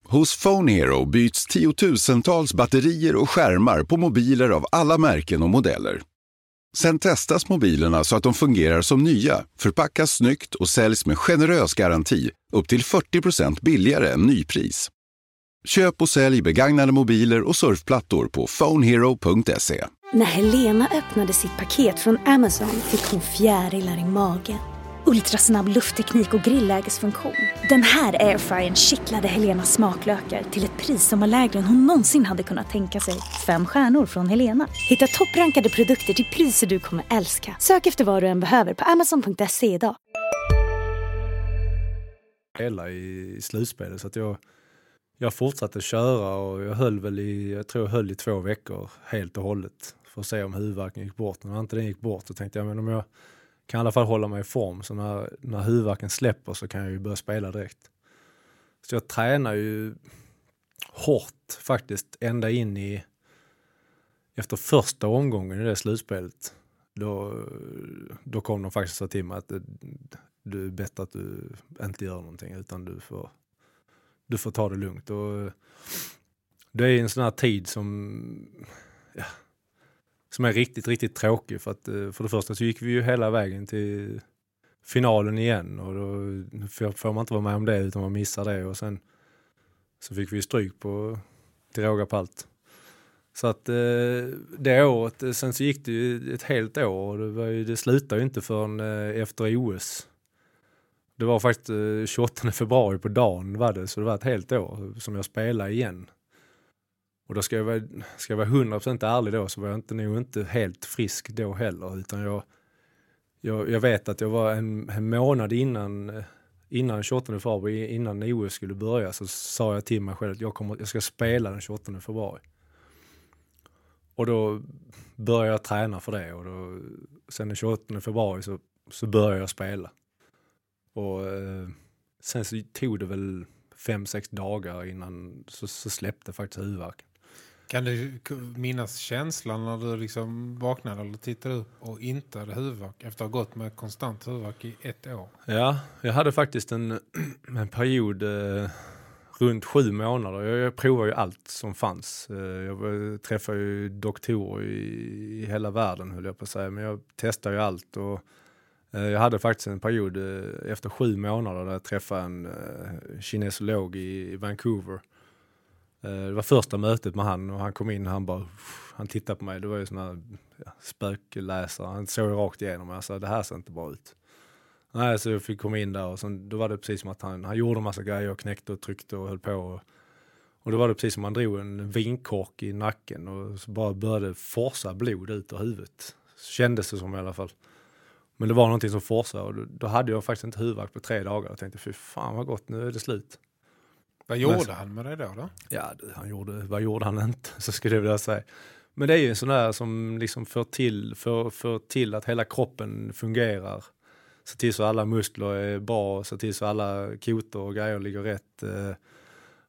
Hos Phone Hero byts tiotusentals batterier och skärmar på mobiler av alla märken och modeller. Sen testas mobilerna så att de fungerar som nya, förpackas snyggt och säljs med generös garanti upp till 40% billigare än nypris. Köp och sälj begagnade mobiler och surfplattor på phonehero.se. När Helena öppnade sitt paket från Amazon fick hon fjärilar i magen. Ultrasnabb luftteknik och grillägesfunktion. Den här airfryern kittlade Helenas smaklökar till ett pris som var lägre än hon någonsin hade kunnat tänka sig. Fem stjärnor från Helena. Hitta topprankade produkter till priser du kommer älska. Sök efter vad du än behöver på amazon.se idag. Hela i, i slutspelet. Så att jag, jag fortsatte köra och jag höll väl i, jag tror jag höll i två veckor helt och hållet för att se om huvudvärken gick bort. När inte den gick bort så tänkte jag, men om jag kan i alla fall hålla mig i form så när, när huvudvärken släpper så kan jag ju börja spela direkt. Så jag tränar ju hårt faktiskt ända in i efter första omgången i det slutspelet. Då, då kom de faktiskt och sa till mig att det, du är bättre att du inte gör någonting utan du får, du får ta det lugnt. Och det är en sån här tid som, som är riktigt, riktigt tråkig för att eh, för det första så gick vi ju hela vägen till finalen igen och då får man inte vara med om det utan man missar det och sen så fick vi stryk på till råga på allt. Så att eh, det året, eh, sen så gick det ju ett helt år och det, var ju, det slutade ju inte förrän eh, efter OS. Det var faktiskt eh, 28 februari på dagen var det, så det var ett helt år som jag spelade igen. Och då ska jag vara, ska jag vara 100% ärlig då så var jag inte, nog inte helt frisk då heller utan jag, jag, jag vet att jag var en, en månad innan, innan 28 februari, innan OS skulle börja så sa jag till mig själv att jag, kommer, jag ska spela den 28 februari. Och då började jag träna för det och då, sen den 28 februari så, så började jag spela. Och eh, sen så tog det väl fem, sex dagar innan så, så släppte faktiskt huvudvärken. Kan du minnas känslan när du liksom vaknade eller tittade upp och inte hade huvudvärk efter att ha gått med konstant huvudvärk i ett år? Ja, jag hade faktiskt en, [CLEARS THROAT] en period eh, runt sju månader. Jag, jag provade ju allt som fanns. Eh, jag träffade ju doktorer i, i hela världen höll jag på att säga, men jag testade ju allt. Och, eh, jag hade faktiskt en period eh, efter sju månader där jag träffade en eh, kinesolog i, i Vancouver Eh, Eh, det var första mötet med han och han kom in och han bara, han tittade på mig, det var ju sån här ja, spökläsare, han såg rakt igenom mig, jag sa det här ser inte bra ut. Nej, så jag fick komma in där och sen, då var det precis som att han, han gjorde en massa grejer och knäckte och tryckte och höll på. Och, och då var det precis som att han drog en vinkork i nacken och så bara började forsa blod ut ur huvudet. Så Kändes det som i alla fall. Men det var någonting som forsade och då, då hade jag faktiskt inte huvudvärk på tre dagar och tänkte fy fan vad gott, nu är det slut. Vad gjorde Men, han med det då? då? Ja, han gjorde, vad gjorde han inte? [LAUGHS] Så skulle jag vilja säga. Men det är ju en sån där som liksom får till, för, för till att hela kroppen fungerar. Se till så alla muskler är bra, se till så alla kotor och grejer ligger rätt. Eh,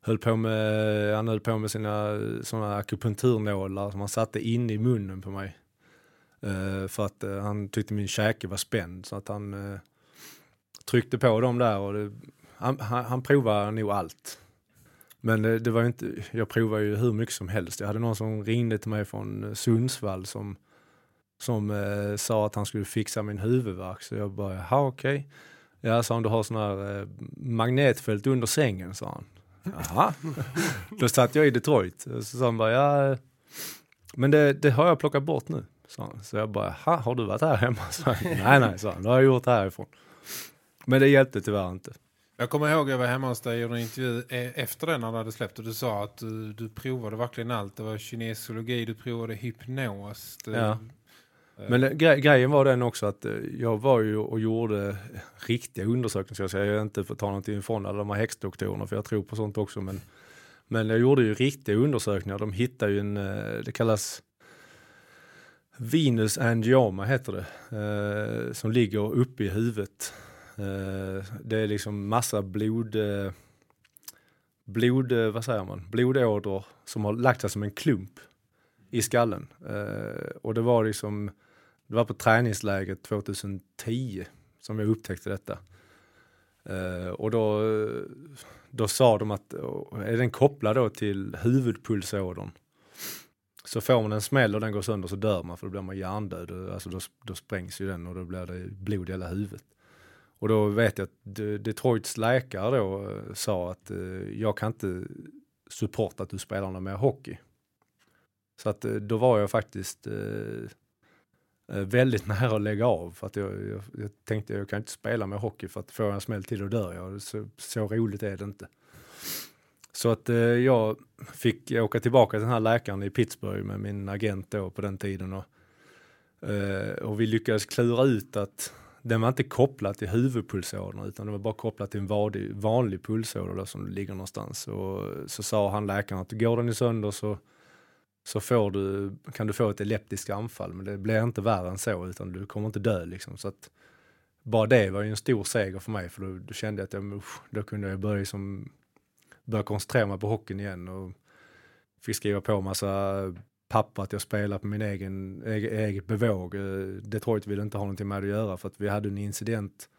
höll på med, han höll på med sina såna akupunkturnålar som han satte in i munnen på mig. Eh, för att eh, han tyckte min käke var spänd så att han tryckte på dem där och det, han, han, han provade nog allt. Men det, det, var inte, jag provade ju hur mycket som helst. Jag hade någon som ringde till mig från Sundsvall som, som eh, sa att han skulle fixa min huvudvärk. Så jag bara, jaha okej. Okay. Ja, sa han, du har sån här eh, magnetfält under sängen, sa han. Jaha. [LAUGHS] Då satt jag i Detroit. Så sa han bara, ja, men det, det har jag plockat bort nu. Så, så jag bara, har du varit här hemma? [LAUGHS] Så, nej, nej, han, det har jag gjort härifrån. Men det hjälpte tyvärr inte. Jag kommer ihåg att jag var hemma hos dig och gjorde en intervju e- efter den när du hade släppt och du sa att du, du provade verkligen allt. Det var kinesologi, du provade hypnos. Du, ja. Men gre grejen var den också att eh, jag var ju och gjorde riktiga undersökningar, ska jag säga. Jag är inte för att ta någonting ifrån alla de här häxdoktorerna, för jag tror på sånt också. Men, men jag gjorde ju riktiga undersökningar. De hittade ju en, eh, det kallas Venus angioma heter det, eh, som ligger uppe i huvudet. Eh, det är liksom massa blod, eh, blod, eh, vad säger man, blodådror som har lagt sig som en klump i skallen. Och det var liksom, det var på träningsläget 2010 som jag upptäckte detta. Och då, då sa de att, är den kopplad då till huvudpulsådern så får man en smäll och den går sönder så dör man för då blir man hjärndöd. Alltså då, då sprängs ju den och då blir det blod i hela huvudet. Och då vet jag att Detroits läkare då eh, sa att eh, jag kan inte supporta att du spelar någon mer hockey. Så att eh, då var jag faktiskt väldigt [LAUGHS] nära att lägga av för att jag, jag, jag tänkte jag kan inte spela med hockey för att får jag en smäll till då dör jag. Så, så roligt är det inte. Så att jag fick åka tillbaka till den här läkaren i Pittsburgh med min agent då på den tiden och, och vi lyckades klura ut att den var inte kopplad till huvudpulsådern utan den var bara kopplad till en vanlig, vanlig pulsåder som ligger någonstans. Och så sa han läkaren att går den i sönder så, så får du, kan du få ett epileptiskt anfall men det blir inte värre än så utan du kommer inte dö liksom. Så att, bara det var ju en stor seger för mig för då, då kände jag att jag, då kunde jag börja, som, börja koncentrera mig på hockeyn igen och fick skriva på massa pappa att jag spelar på min egen, eget, eget bevåg. Eh, Detroit ville inte ha någonting med att göra för att vi hade en incident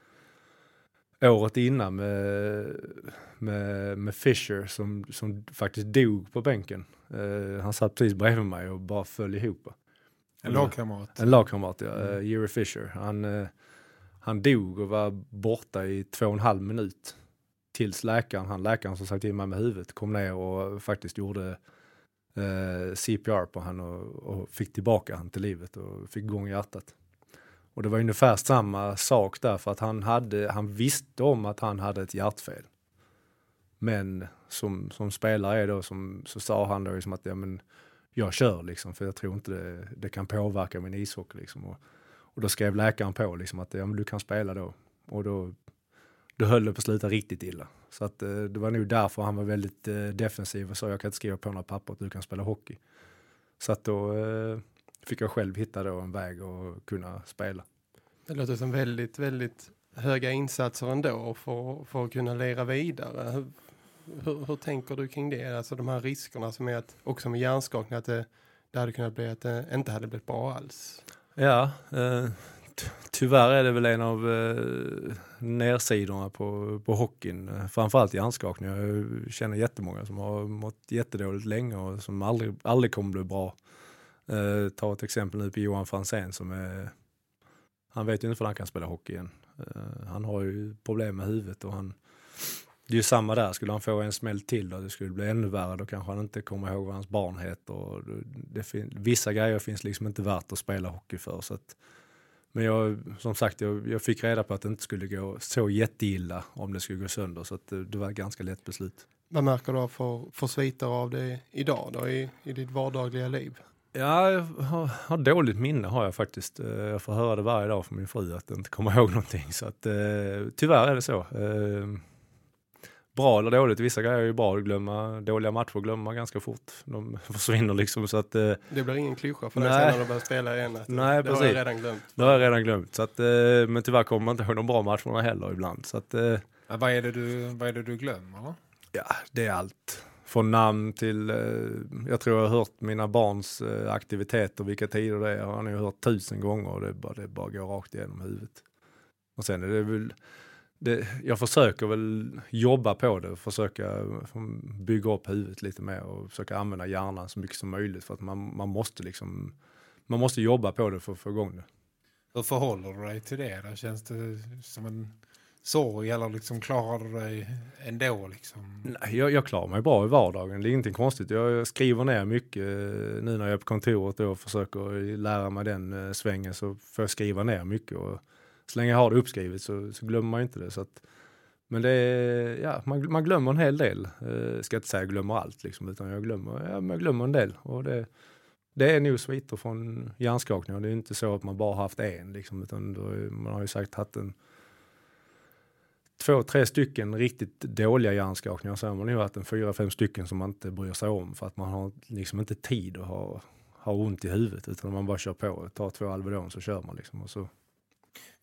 året innan med, med, med Fisher som, som faktiskt dog på bänken. Eh, han satt precis bredvid mig och bara föll ihop. En lagkamrat. En lagkamrat, ja. Mm. Jerry Fisher. Han, han dog och var borta i två och en halv minut. Tills läkaren, han läkaren som sagt in mig med huvudet, kom ner och faktiskt gjorde eh, CPR på han och, och fick tillbaka han till livet och fick igång hjärtat. Och det var ungefär samma sak där för att han, hade, han visste om att han hade ett hjärtfel. Men som, som spelare är då som, så sa han då liksom att ja, men, jag kör liksom för jag tror inte det, det kan påverka min ishockey liksom. Och, och då skrev läkaren på liksom att ja, men du kan spela då. Och då, då höll det på att sluta riktigt illa. Så att eh, det var nog därför han var väldigt eh, defensiv och sa jag kan inte skriva på några papper att du kan spela hockey. Så att då eh, fick jag själv hitta då en väg att kunna spela. Det låter som väldigt, väldigt höga insatser ändå för, för att kunna lera vidare. Hur, hur, hur tänker du kring det? Alltså de här riskerna som är att också med hjärnskakning att det, det hade kunnat bli att det inte hade blivit bra alls. Ja, eh, tyvärr är det väl en av eh, nersidorna på, på hockeyn. Eh, framförallt hjärnskakning. Jag känner jättemånga som har mått jättedåligt länge och som aldrig, aldrig kommer bli bra. Eh, ta ett exempel nu på Johan Franzén som är, han vet ju inte om han kan spela hockey igen. Eh, han har ju problem med huvudet och han, det är ju samma där, skulle han få en smäll till då det skulle bli ännu värre då kanske han inte kommer ihåg vad hans barn heter. Och det, det fin- vissa grejer finns liksom inte värt att spela hockey för. Så att, men jag, som sagt, jag, jag fick reda på att det inte skulle gå så jätteilla om det skulle gå sönder så det, det var ett ganska lätt beslut. Vad märker du för, för sviter av det idag då i, i ditt vardagliga liv? Ja, jag har, har dåligt minne har jag faktiskt. Eh, Jag får höra det varje dag från min fru att jag inte kommer ihåg någonting. Så att, eh, tyvärr är det så. Eh, bra eller dåligt, vissa grejer är ju bra att glömma. Dåliga matcher glömmer ganska fort. De [LAUGHS] försvinner liksom så att eh, Det blir ingen klyscha för dig sen när du börjar spela igen. Att Nej, det har jag precis. redan glömt. det har jag redan glömt. Så att, eh, men tyvärr kommer man inte ihåg de bra matcherna heller ibland. Så att, eh, Ja, vad, är det du, vad är det du glömmer? Ja, det är allt. Från namn till, eh, jag tror jag har hört mina barns eh, aktiviteter, vilka tider det är. Jag har nog hört tusen gånger och det bara, det bara går rakt igenom huvudet. Och sen är det väl, det, jag försöker väl jobba på det, försöka mm, bygga upp huvudet lite mer och försöka använda hjärnan så mycket som möjligt för att man, man måste liksom, man måste jobba på det för att få igång det. Hur förhåller du dig till det? Där känns det som en sorg eller liksom klarar du dig ändå? Liksom? Nej, jag, jag klarar mig bra i vardagen. Det är ingenting konstigt. Jag, skriver ner mycket eh, nu när jag är på kontoret då och försöker lära mig den eh, svängen så får jag skriva ner mycket. Och så länge jag har det uppskrivet så, så glömmer man inte det. Så att, men det är, ja, man, man glömmer en hel del. Eh, ska inte säga glömmer allt liksom, utan jag glömmer, ja, men jag glömmer en del. Och det, det är nog sviter från hjärnskakningar. Det är inte så att man bara haft en liksom, utan då, är- man har ju sagt haft en två, tre stycken riktigt dåliga hjärnskakningar. Så har man nog haft en fyra, fem stycken som man inte bryr sig om för att man har liksom inte tid att ha, ha ont i huvudet utan man bara kör på. Tar två Alvedon så kör man liksom. Och så.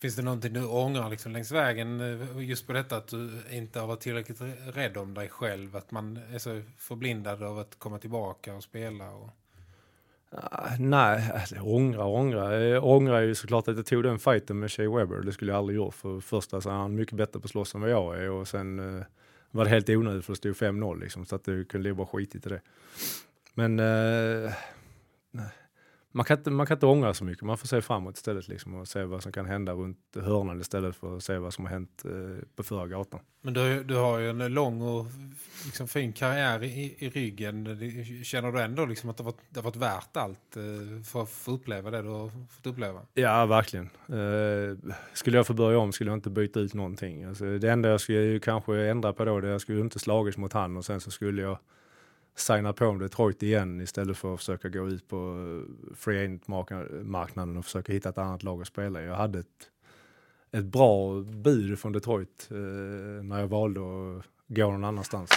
Finns det någonting du ångrar liksom längs vägen eh, just på detta att du inte har varit tillräckligt rädd om dig själv? Att man är så förblindad av att komma tillbaka och spela? Och... Ah, nej, alltså, ångra, ångra. Jag ångrar ju såklart att jag tog den fighten med Shea Weber. Det skulle jag aldrig gjort. För första så är han mycket bättre på att slåss än vad jag är. Och sen eh, var det helt onödigt för det stod 5-0 liksom. Så att det kunde bara skitit i det. Men eh, nej man, kan inte, man kan inte ångra så mycket. Man får se framåt istället liksom. Och se vad som kan hända runt hörnan istället för att se vad som har hänt eh, på förra gatan. Men du, du har ju en lång och liksom fin karriär i, i ryggen. Känner du ändå liksom att det har varit, det har varit värt allt eh, för att få uppleva det du har fått uppleva? Ja, verkligen. Eh, skulle jag få börja om skulle jag inte byta ut någonting. Alltså, det enda jag skulle kanske ändra på då, det är att jag skulle inte slagits mot han och sen så skulle jag signa på om Detroit igen istället för att försöka gå ut på eh, free agent-marknaden och försöka hitta ett annat lag att spela i. Jag hade ett, ett bra bud från Detroit eh, när jag valde att gå någon annanstans.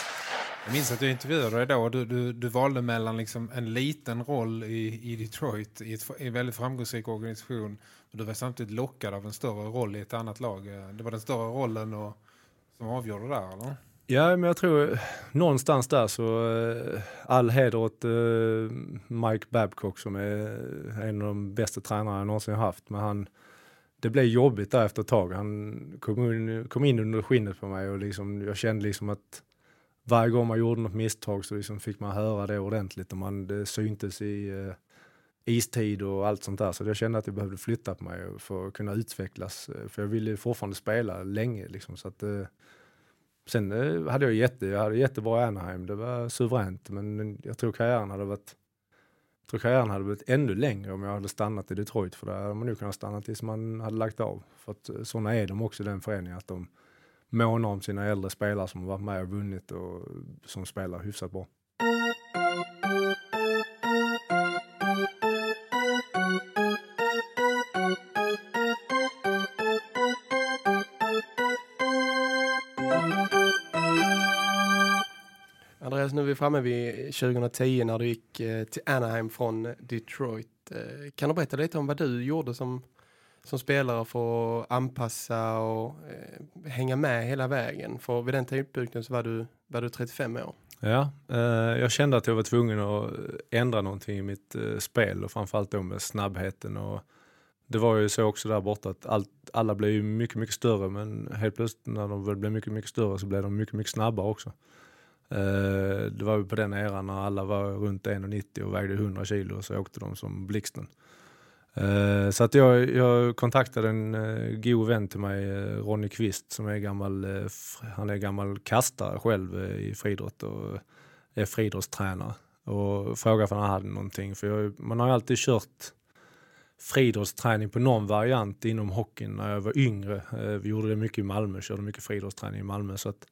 Jag minns att jag intervjuade dig då och du, du, du valde mellan liksom en liten roll i, i Detroit i, ett, i en väldigt framgångsrik organisation. Och du var samtidigt lockad av en större roll i ett annat lag. Eh, det var den större rollen och, som avgjorde där, eller? Ja, men jag tror eh, någonstans där så eh, all heder åt eh, Mike Babcock som är eh, en av de bästa tränarna jag någonsin haft. Men han, det blev jobbigt där efter ett tag. Han kom in, kom in under skinnet på mig och liksom, jag kände liksom att varje gång man gjorde något misstag så liksom fick man höra det ordentligt och man, det syntes i eh, istid och allt sånt där. Så jag kände att jag behövde flytta på mig för att kunna utvecklas. Eh, för jag ville fortfarande spela länge liksom. Så att, sen eh, hade jag jätte, jag hade jättebra i Anaheim. Det var suveränt, men jag tror karriären hade varit jag tror karriären hade blivit ännu längre om jag hade stannat i Detroit, för där hade man nog kunnat stanna tills man hade lagt av. För att eh, sådana är de också i den föreningen, att de månar om sina äldre spelare som har varit med och vunnit och som spelar hyfsat bra. Vi framme vid 2010 när du gick eh, till Anaheim från Detroit. Eh, kan du berätta lite om vad du gjorde som, som spelare för att anpassa och eh, hänga med hela vägen? För vid den tidpunkten så var du, var du 35 år. Ja, eh, jag kände att jag var tvungen att ändra någonting i mitt eh, spel och framförallt då med snabbheten. Och det var ju så också där borta att allt, alla blev ju mycket, mycket större men helt plötsligt när de väl blev mycket, mycket större så blev de mycket, mycket snabbare också. Eh, det var ju på den eran när alla var runt 1,90 och vägde 100 kilo och så åkte de som blixten. Eh, så att jag, jag kontaktade en eh, god vän till mig, Ronny Kvist, som är gammal, han är gammal kastare själv i friidrott och är friidrottstränare. Och frågade om han hade någonting, för jag, man har ju alltid kört friidrottsträning på någon variant inom hockeyn när jag var yngre. vi gjorde det mycket i Malmö, körde mycket friidrottsträning i Malmö. Så att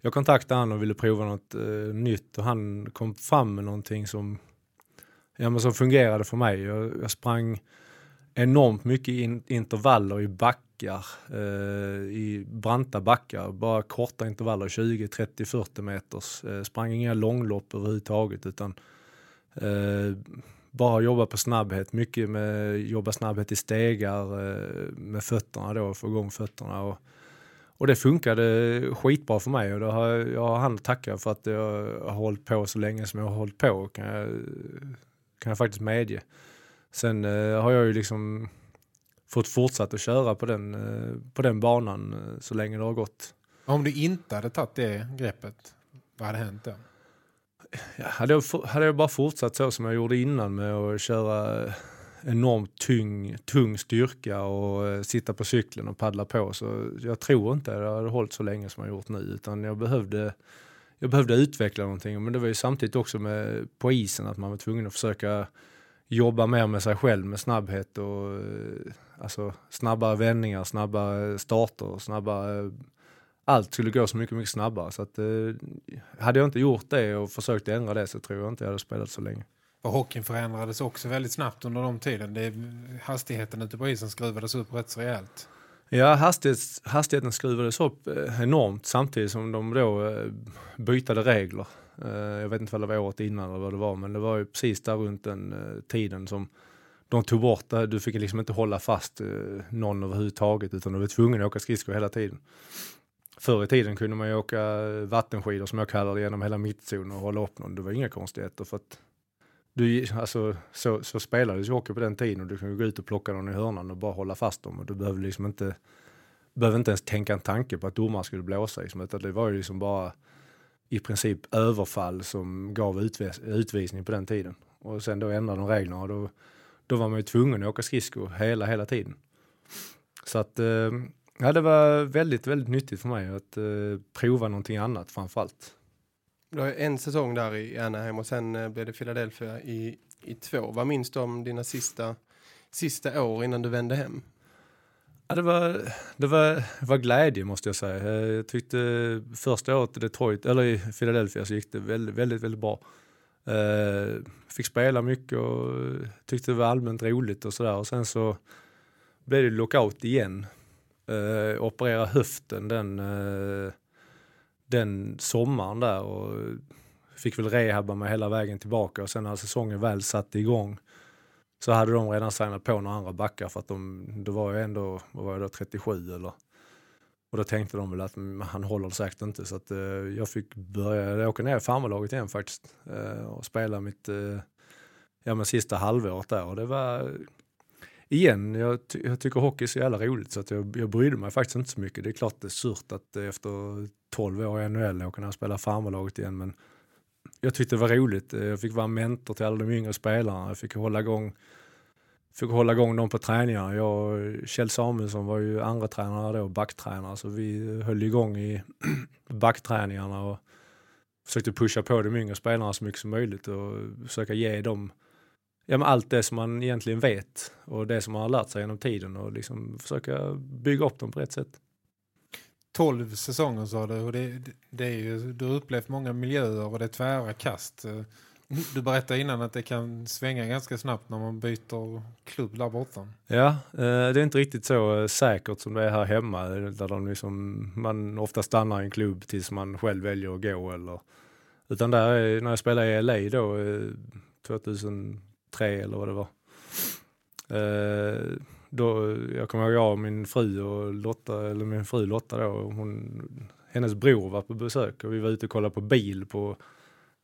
jag kontaktade honom och ville prova något eh, nytt och han kom fram med någonting som ja, men som fungerade för mig. Jag, jag sprang enormt mycket in, intervaller i backar, eh, i branta backar, bara korta intervaller, 20, 30, 40 meters. Eh, sprang inga långlopp överhuvudtaget utan eh, bara jobba på snabbhet, mycket med jobba snabbhet i stegar eh, med fötterna då, få igång fötterna. Och, och det funkade skitbra för mig och det har, jag har han tacka för att jag har hållit på så länge som jag har hållit på kan jag kan jag faktiskt medge. Sen eh, har jag ju liksom fått fortsatt att köra på den, eh, på den banan eh, så länge det har gått. Om du inte hade tagit det greppet, vad hade hänt då? Ja, hade, jag, hade jag bara fortsatt så som jag gjorde innan med att köra enormt tung, tung styrka och eh, sitta på cykeln och paddla på så jag tror inte det jag hade hållit så länge som jag gjort nu utan jag behövde jag behövde utveckla någonting. Men det var ju samtidigt också med, på isen att man var tvungen att försöka jobba mer med sig själv med snabbhet och eh, alltså snabba vändningar, snabba starter, snabba eh, allt skulle gå så mycket, mycket snabbare. Så att, eh, hade jag inte gjort det och försökt ändra det så tror jag inte jag hade spelat så länge. För hockeyn förändrades också väldigt snabbt under de tiden. Det, hastigheten ute på isen skruvades upp rätt så rejält. Ja, hastighets, hastigheten skruvades upp eh, enormt samtidigt som de då eh, bytade regler. Eh, jag vet inte vad det var året innan eller vad det var, men det var ju precis där runt den tiden som de tog bort det. Du fick liksom inte hålla fast någon överhuvudtaget utan du var tvungen att åka skridskor hela tiden. Förr i tiden kunde man ju åka vattenskidor som jag kallar det genom hela mittzonen och hålla upp någon. Det var inga konstigheter för att du, alltså, så, så spelades ju hockey på den tiden och du kunde gå ut och plocka någon i hörnan och bara hålla fast dem och du behövde liksom inte, behövde inte ens tänka en tanke på att domaren skulle blåsa. Liksom, utan det var ju liksom bara i princip överfall som gav utvis utvisning på den tiden. Och sen då ändrade de reglerna och då, då var man ju tvungen att åka skridskor hela, hela tiden. Så att, eh, ja det var väldigt, väldigt nyttigt för mig att eh, prova någonting annat framförallt. Du har en säsong där i Anaheim och sen eh, blev det Philadelphia i, i två. Vad minns du om dina sista, sista år innan du vände hem? Ja, det, var, det, var, det var glädje måste jag säga. Jag tyckte första året i Detroit, eller i Philadelphia så gick det väldigt, väldigt, väldigt bra. Uh, fick spela mycket och tyckte det var allmänt roligt och sådär. Och sen så blev det lockout igen. Uh, operera höften den uh, den sommaren där och fick väl rehabba mig hela vägen tillbaka och sen när säsongen väl satte igång så hade de redan signat på några andra backar för att de, då var jag ändå, vad var jag då, 37 eller? Och då tänkte de väl att mm, han håller säkert inte. Så att eh, jag fick börja åka ner i farmarlaget igen faktiskt eh, och spela mitt eh, ja men sista halvåret där. Och det var igen, jag, ty jag, tycker hockey är så jävla roligt så att jag, jag brydde mig faktiskt inte så mycket. Det är klart det är surt att efter 12 år i NHL och kunna spela farmarlaget igen men jag tyckte det var roligt. Eh, jag fick vara mentor till alla de yngre spelarna. Jag fick hålla igång, fick hålla igång dem på träningarna. Jag och Kjell Samuelsson var ju andra tränare då, backtränare, så vi höll igång i [CLEARS THROAT] backträningarna och försökte pusha på de yngre spelarna så mycket som möjligt och försöka ge dem ja, men allt det som man egentligen vet och det som man har lärt sig genom tiden och liksom försöka bygga upp dem på rätt sätt. 12 säsonger sa du och det, det är ju, du har upplevt många miljöer och det är tvära kast. Du berättade innan att det kan svänga ganska snabbt när man byter klubb där borta. Ja, eh, det är inte riktigt så eh, säkert som det är här hemma. Eh, där de liksom, man ofta stannar i en klubb tills man själv väljer att gå. Eller, utan där när jag spelade i LA då, 2003 eller vad det var. Då, jag kommer ihåg jag och min fru och Lotta, eller min fru Lotta då, hon, hennes bror var på besök och vi var ute och kollade på bil på,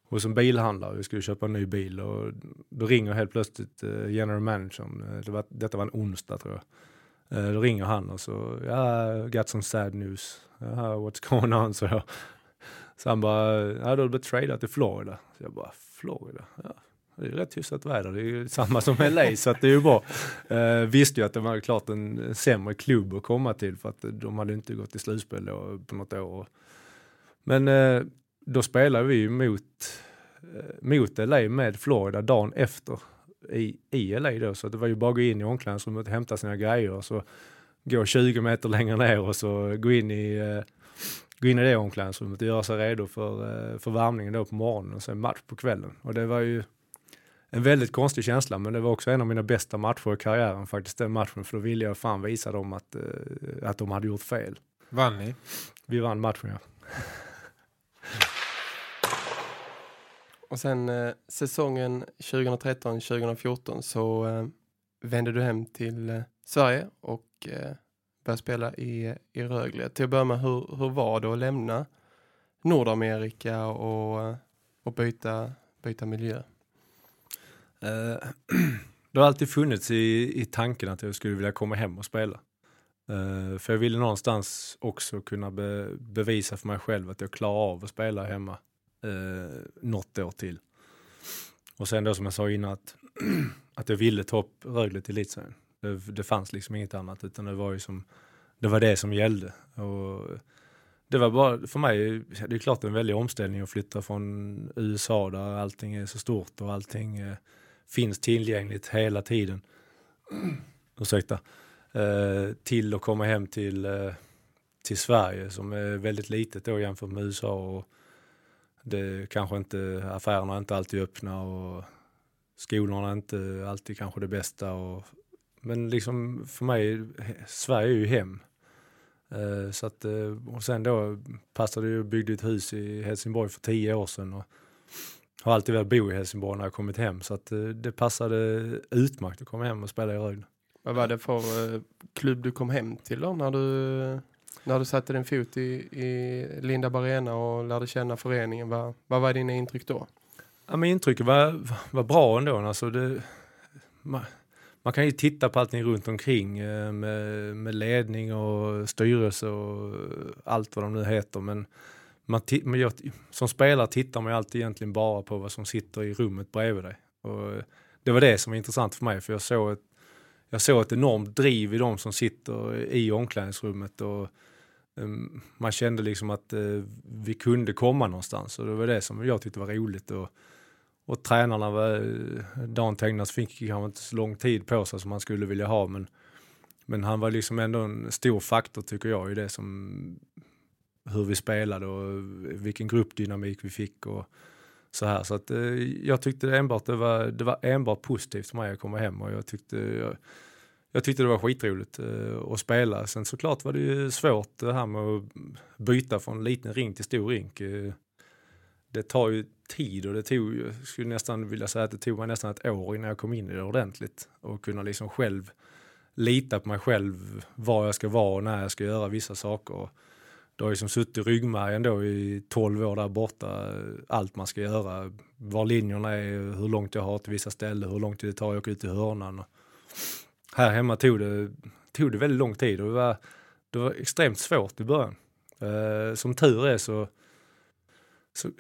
hos en bilhandlare. Vi skulle köpa en ny bil och då ringer helt plötsligt eh, general managern. Eh, det var, detta var en onsdag tror jag. Eh, då ringer han och så, ja, yeah, got some sad news. Yeah, what's going on? [LAUGHS] Så, jag, så han bara, ja, du har blivit tradad till Florida. Så jag bara, Florida? Ja, det är rätt hyfsat väder, det är ju samma som LA så att det är ju bra. Eh, visste ju att det var klart en sämre klubb att komma till för att de hade inte gått i slutspel då på något år. Men eh, då spelade vi ju mot, eh, mot LA med Florida dagen efter i, i LA då så det var ju bara att gå in i omklädningsrummet och hämta sina grejer och så gå 20 meter längre ner och så gå in i eh, gå in i det omklädningsrummet och göra sig redo för, eh, för värmningen då på morgonen och sen match på kvällen. Och det var ju en väldigt konstig känsla, men det var också en av mina bästa matcher i karriären faktiskt, den matchen, för då ville jag fan visa dem att, uh, att de hade gjort fel. Vann ni? Vi vann matchen, ja. [LAUGHS] Och sen eh, säsongen 2013-2014 så eh, vände du hem till eh, Sverige och eh, började spela i, i Rögle. Till att börja med, hur, hur var det att lämna Nordamerika och, och byta, byta miljö? Eh, [CLEARS THROAT] det har alltid funnits i, i tanken att jag skulle vilja komma hem och spela. Uh, för jag ville någonstans också kunna be, bevisa för mig själv att jag klarar av att spela hemma uh, något år till. Och sen då som jag sa innan att, [CLEARS THROAT] att jag ville ta upp Rögle till elitserien. Det, det fanns liksom inget annat utan det var ju som, det var det som gällde. Och det var bara, för mig, det är klart en väldig omställning att flytta från USA där allting är så stort och allting uh, finns tillgängligt hela tiden. [CLEARS THROAT] Ursäkta. Eh, till att komma hem till, eh, till Sverige som är väldigt litet då jämfört med USA. Och det kanske inte, affärerna är inte alltid öppna och skolorna är inte alltid kanske det bästa. Och, men liksom för mig, Sverige är ju hem. Eh, så att, eh, och sen då passade jag och byggde ett hus i Helsingborg för tio år sedan. Och, har alltid velat bo i Helsingborg när jag kommit hem så att eh, det passade utmärkt att komma hem och spela i Rögle. Vad var det för uh, klubb du kom hem till då när du, när du satte din fot i, i Linda Barena och lärde känna föreningen? Vad, vad var dina intryck då? Ja, men intrycket var, var bra ändå. Alltså det, man, man, kan ju titta på allting runt omkring eh, med, med ledning och styrelse och allt vad de nu heter. Men man man jag, som spelare tittar man ju alltid egentligen bara på vad som sitter i rummet bredvid dig. Och eh, det var det som var intressant för mig, för jag såg ett, jag såg ett enormt driv i de som sitter eh, i omklädningsrummet och um, man kände liksom att uh, vi kunde komma någonstans och det var det som jag tyckte var roligt. Och, och tränarna var, Dan Tegnas fick kanske inte så lång tid på sig som han skulle vilja ha, men, men han var liksom ändå en stor faktor tycker jag i det som hur vi spelade och vilken gruppdynamik vi fick och så här. Så att eh, jag tyckte enbart det var, det var enbart positivt för mig att komma hem och jag tyckte, jag, jag tyckte det var skitroligt eh, att spela. Sen såklart var det ju svårt det här med att byta från liten ring till stor rink. Eh, det tar ju tid och det tog, jag skulle nästan vilja säga att det tog mig nästan ett år innan jag kom in i det ordentligt och kunna liksom själv lita på mig själv, var jag ska vara och när jag ska göra vissa saker det har ju som suttit i ryggmärgen då i 12 år där borta, allt man ska göra, var linjerna är, hur långt jag har till vissa ställen, hur lång tid det tar att åka ut i hörnan. här hemma tog det, tog det väldigt lång tid och det var, det var extremt svårt i början. Eh, som tur är så, så,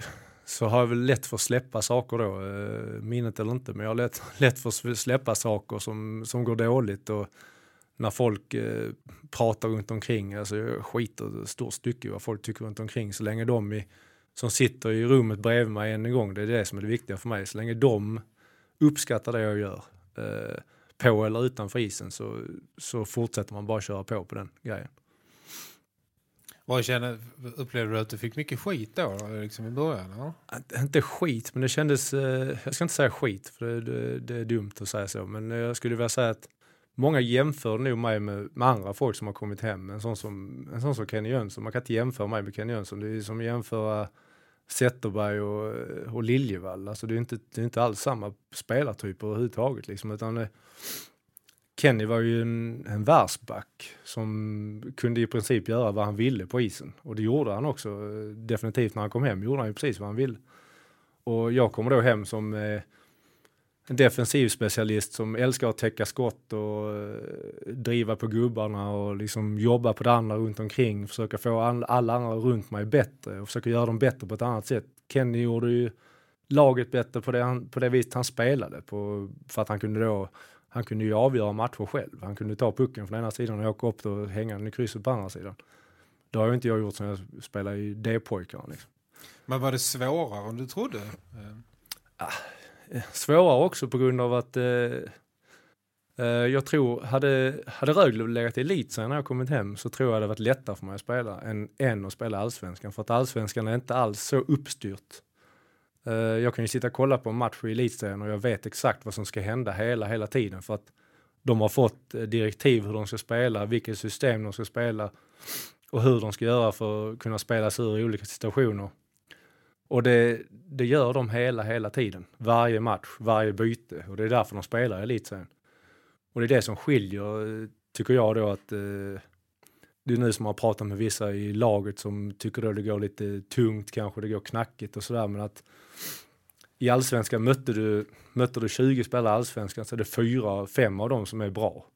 så har jag väl lätt för att släppa saker då, eh, minnet eller inte, men jag har lätt, lätt för att släppa saker som, som går dåligt och när folk eh, pratar runt omkring, alltså jag skiter ett stort stycke i vad folk tycker runt omkring så länge de i, som sitter i rummet bredvid mig än en gång, det är det som är det viktiga för mig, så länge de uppskattar det jag gör, eh, på eller utanför isen så, så fortsätter man bara köra på på den grejen. Vad känner, upplevde du att du fick mycket skit då, liksom i början? Eller? Inte skit, men det kändes, eh, jag ska inte säga skit för det, det, det, är dumt att säga så, men jag skulle vilja säga att många jämför nog mig med, med andra folk som har kommit hem. En sån som, en sån som Kenny Jönsson, man kan inte jämföra mig med Kenny Jönsson, det är som att jämföra Zetterberg och, och Liljevall. Alltså det är inte, det är inte alls samma spelartyper överhuvudtaget liksom, utan det, Kenny var ju en, en världsback som kunde i princip göra vad han ville på isen. Och det gjorde han också. Definitivt när han kom hem gjorde han ju precis vad han ville. Och jag kommer då hem som eh, en defensiv specialist som älskar att täcka skott och eh, driva på gubbarna och liksom jobba på det andra runt omkring. Försöka få all, alla andra runt mig bättre och försöka göra dem bättre på ett annat sätt. Kenny gjorde ju laget bättre på det, han, på det viset han spelade på, för att han kunde då han kunde ju avgöra matcher själv. Han kunde ta pucken från ena sidan och åka upp och hänga den i krysset på andra sidan. Det har ju inte jag gjort som jag spelade i D-pojkarna. Liksom. Men var det svårare än du trodde? Ah, svårare också på grund av att eh, eh, jag tror, hade, hade Rögle legat i elitserien när jag kommit hem så tror jag det hade varit lättare för mig att spela än, än att spela allsvenskan. För att allsvenskan är inte alls så uppstyrt Eh, jag kan ju sitta och kolla på en match i elitserien och jag vet exakt vad som ska hända hela, hela tiden för att de har fått eh, direktiv hur de ska spela, vilket system de ska spela och hur de ska göra för att kunna spela sig ur olika situationer. Och det, det gör de hela, hela tiden. Varje match, varje byte och det är därför de spelar i elitserien. Och det är det som skiljer, tycker jag då att eh, det är nu som man har pratat med vissa i laget som tycker då det går lite tungt, kanske det går knackigt och sådär, men att i allsvenskan mötte du, mötte du 20 spelare i allsvenskan så är det fyra, fem av dem som är bra.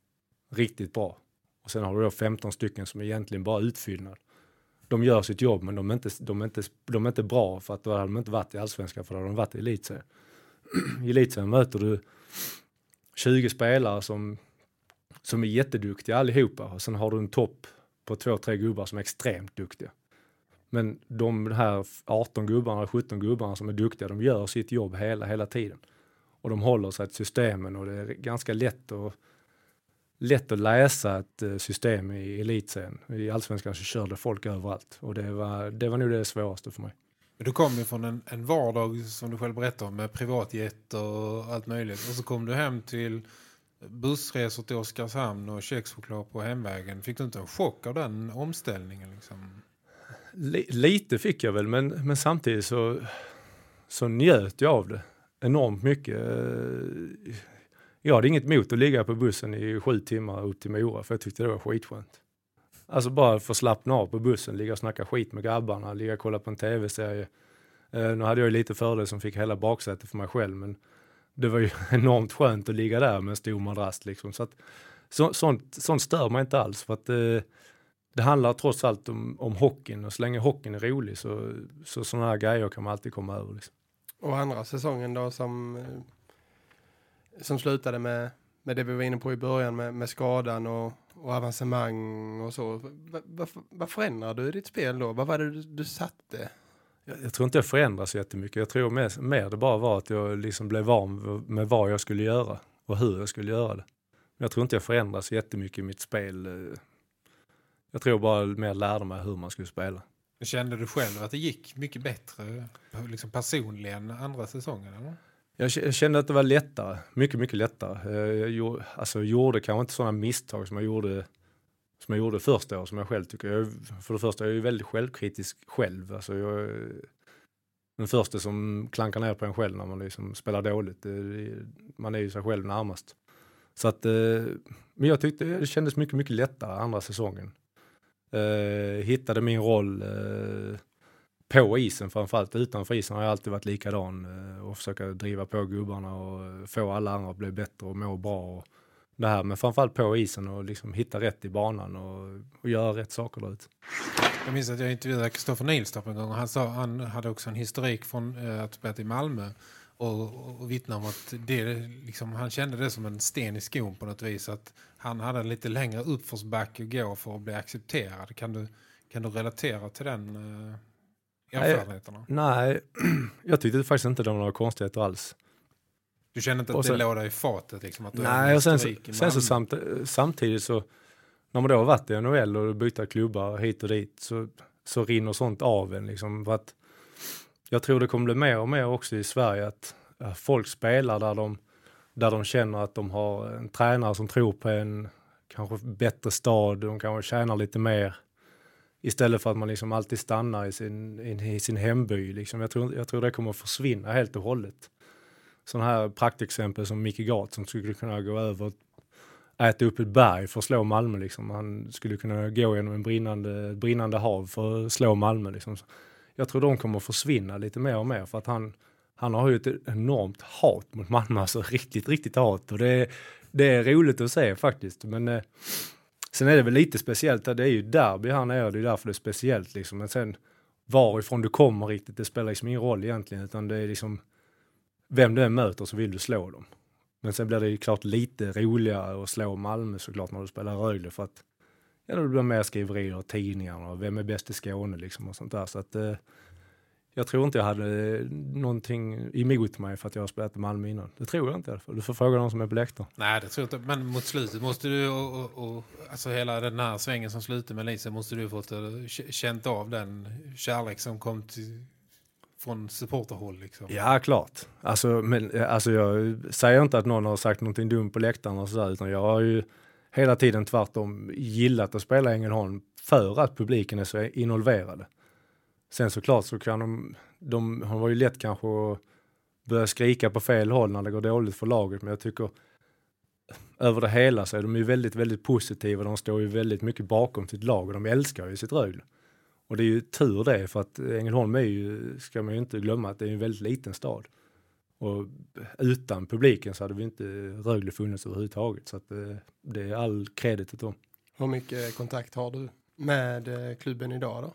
Riktigt bra. Och sen har du då 15 stycken som egentligen bara utfyllnad. De gör sitt jobb men de är inte, de är inte, de är inte bra för att då hade de inte varit i allsvenskan för då hade de varit i elitserien. [CLEARS THROAT] I elitserien möter du 20 spelare som, som är jätteduktiga allihopa och sen har du en topp på två, tre gubbar som är extremt duktiga. Men de här 18 gubbarna, 17 gubbarna som är duktiga, de gör sitt jobb hela, hela tiden. Och de håller sig till systemen och det är ganska lätt att, lätt att läsa ett eh, system i elitserien. I allsvenskan så körde folk överallt och det var, det var nog det svåraste för mig. Du kom ju från en, en vardag som du själv berättade om med privatjet och allt möjligt. Och så kom du hem till bussresor till Oskarshamn och kökschoklad på hemvägen. Fick du inte en chock av den omställningen? Liksom? lite fick jag väl, men, men samtidigt så, så njöt jag av det enormt mycket. Jag hade inget emot att ligga på bussen i sju timmar upp till Mora, för jag tyckte det var skitskönt. Alltså bara få slappna av på bussen, ligga och snacka skit med grabbarna, ligga och kolla på en tv-serie. Eh, nu hade jag ju lite fördel som fick hela baksätet för mig själv, men det var ju [LAUGHS] enormt skönt att ligga där med en stor madrass liksom. Så att, så, sånt, sånt stör mig inte alls för att eh, det handlar trots allt om, om hockeyn och så länge hockeyn är rolig så, sådana här grejer kan man alltid komma över. Liksom. Och andra säsongen då som, eh, som slutade med, med det vi var inne på i början med, med skadan och, och avancemang och så. Vad va, va förändrade du i ditt spel då? Vad var det du, du satte? Jag, jag, tror inte jag förändrades jättemycket. Jag tror mer, mer det bara var att jag liksom blev van med vad jag skulle göra och hur jag skulle göra det. Jag tror inte jag förändras jättemycket i mitt spel eh, jag tror bara mer lärde mig hur man skulle spela. Kände du själv att det gick mycket bättre liksom personligen andra säsongen? Eller? Jag kände att det var lättare, mycket, mycket lättare. Eh, jag gjorde, alltså, jag gjorde kanske inte sådana misstag som jag gjorde som jag gjorde första året som jag själv tycker. Jag, för det första jag är jag väldigt självkritisk själv. Alltså jag är den första som klankar ner på en själv när man liksom spelar dåligt. Man är ju sig själv närmast. Så att, eh, men jag tyckte det kändes mycket, mycket lättare andra säsongen. Eh, hittade min roll på isen framförallt. Utanför isen har jag alltid varit likadan eh, och försöka driva på gubbarna och eh, få alla andra att bli bättre och må bra. Och det här, men framförallt på isen och liksom hitta rätt i banan och, och göra rätt saker där ute. Jag minns att jag intervjuade Kristoffer Nilstorp en gång och han, sa, han hade också en historik från eh, att spela i Malmö och, och vittna om att det, liksom, han kände det som en sten i skon på något vis att han hade en lite längre uppförsbacke att gå för att bli accepterad. Kan du, kan du relatera till den erfarenheterna? Nej, [CLEARS THROAT] jag tyckte faktiskt inte det var några konstigheter alls. Du kände inte att sen, det låg där i fatet? Liksom, att nej, och sen, sen så samt, samtidigt så när man då har varit i NHL och byter klubbar hit och dit så, så rinner sånt av en. Liksom, för att jag tror det kommer bli mer och mer också i Sverige att folk spelar där de, där de känner att de har en tränare som tror på en kanske bättre stad, de kanske tjänar lite mer. Istället för att man liksom alltid stannar i sin, i sin hemby. Liksom. Jag, tror, jag tror det kommer att försvinna helt och hållet. Sådana här praktexempel som Micke Gart som skulle kunna gå över och äta upp ett berg för att slå Malmö. Liksom. Han skulle kunna gå genom en brinnande, brinnande hav för att slå Malmö. Liksom jag tror de kommer försvinna lite mer och mer för att han, han har ju ett enormt hat mot Malmö, alltså riktigt, riktigt hat och det är, det är roligt att se faktiskt. Men eh, sen är det väl lite speciellt, det är ju derby här nere, det är därför det är speciellt liksom. Men sen varifrån du kommer riktigt, det spelar liksom ingen roll egentligen, utan det är liksom vem du än möter så vill du slå dem. Men sen blir det ju klart lite roligare att slå Malmö såklart när du spelar Rögle för att ja, det blir mer skriverier i tidningarna och vem är bäst i Skåne liksom och sånt där. Så att, eh, jag tror inte jag hade eh, någonting emot mig för att jag har spelat i Malmö innan. Det tror jag inte i alla fall. Du får fråga någon som är på läktaren. Nej, det tror jag inte. Men mot slutet måste du, och, och, och, alltså hela den här svängen som slutar med Lisa, måste du fått uh, känt av den kärlek som kom till, från supporterhåll liksom. Ja, klart. Alltså, men, alltså jag säger inte att någon har sagt någonting dumt på läktaren och sådär, utan jag har ju hela tiden tvärtom gillat att spela i Ängelholm för att publiken är så involverade. Sen såklart så kan de, de har ju lätt kanske att börja skrika på fel håll när det går dåligt för laget, men jag tycker över det hela så är de ju väldigt, väldigt positiva. De står ju väldigt mycket bakom sitt lag och de älskar ju sitt Rögle. Och det är ju tur det, för att Ängelholm är ju, ska man ju inte glömma, att det är en väldigt liten stad. Och utan publiken så hade vi inte Rögle funnits överhuvudtaget. Så att, eh, det är all kredit till dem. Hur mycket kontakt har du med eh, klubben idag då?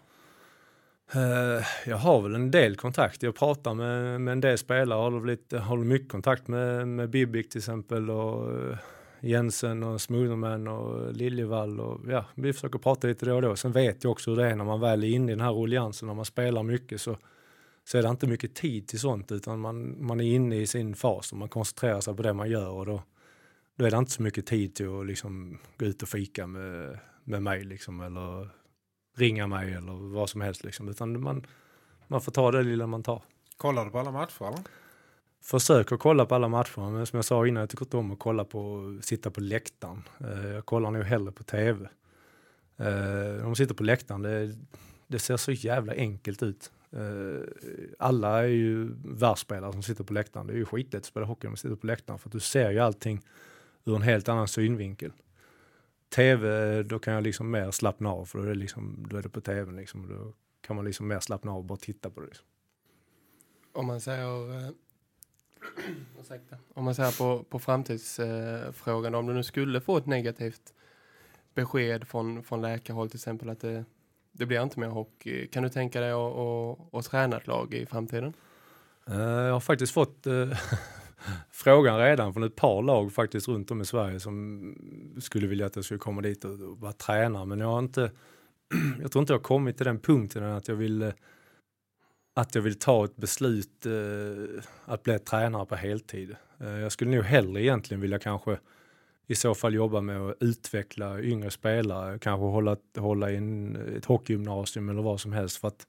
Eh, jag har väl en del kontakt. Jag pratar med, med en del spelare. Har lite, har mycket kontakt med, med Bibic till exempel och eh, Jensen och Smooderman och Liljevall och ja, vi försöker prata lite då och då. Sen vet jag också hur det är när man väl är inne i den här rulliansen, när man spelar mycket så så är det inte mycket tid till sånt utan man, man är inne i sin fas och man koncentrerar sig på det man gör och då, då är det inte så mycket tid till att liksom gå ut och fika med, med mig liksom eller ringa mig eller vad som helst liksom utan man, man får ta det lilla man tar. Kollar du på alla matcher eller? Försöker kolla på alla matcher men som jag sa innan jag tycker inte om att kolla på, sitta på läktaren. Eh, jag kollar nog hellre på tv. Eh, om man sitter på läktaren det, det ser så jävla enkelt ut. Uh, alla är ju världsspelare som sitter på läktaren. Det är ju skitlätt att spela hockey när man sitter på läktaren för att du ser ju allting ur en helt annan synvinkel. TV, då kan jag liksom mer slappna av för då är det, liksom, då är det på tv liksom. Då kan man liksom mer slappna av och bara titta på det. Liksom. Om man säger eh, [CLEARS THROAT] om man säger på, på framtidsfrågan, eh, om du nu skulle få ett negativt besked från, från läkarhåll till exempel att det det blir inte mer hockey. Kan du tänka dig att, att, att träna ett lag i framtiden? Uh, jag har faktiskt fått uh, [LAUGHS] frågan redan från ett par lag faktiskt runt om i Sverige som skulle vilja att jag skulle komma dit och, och vara tränare. Men jag har inte, [CLEARS THROAT] jag tror inte jag har kommit till den punkten att jag vill, eh, att jag vill ta ett beslut eh, att bli tränare på heltid. Eh, jag skulle nog hellre egentligen vilja kanske i så fall jobba med att utveckla yngre spelare, kanske hålla, hålla in ett hockeygymnasium eller vad som helst för att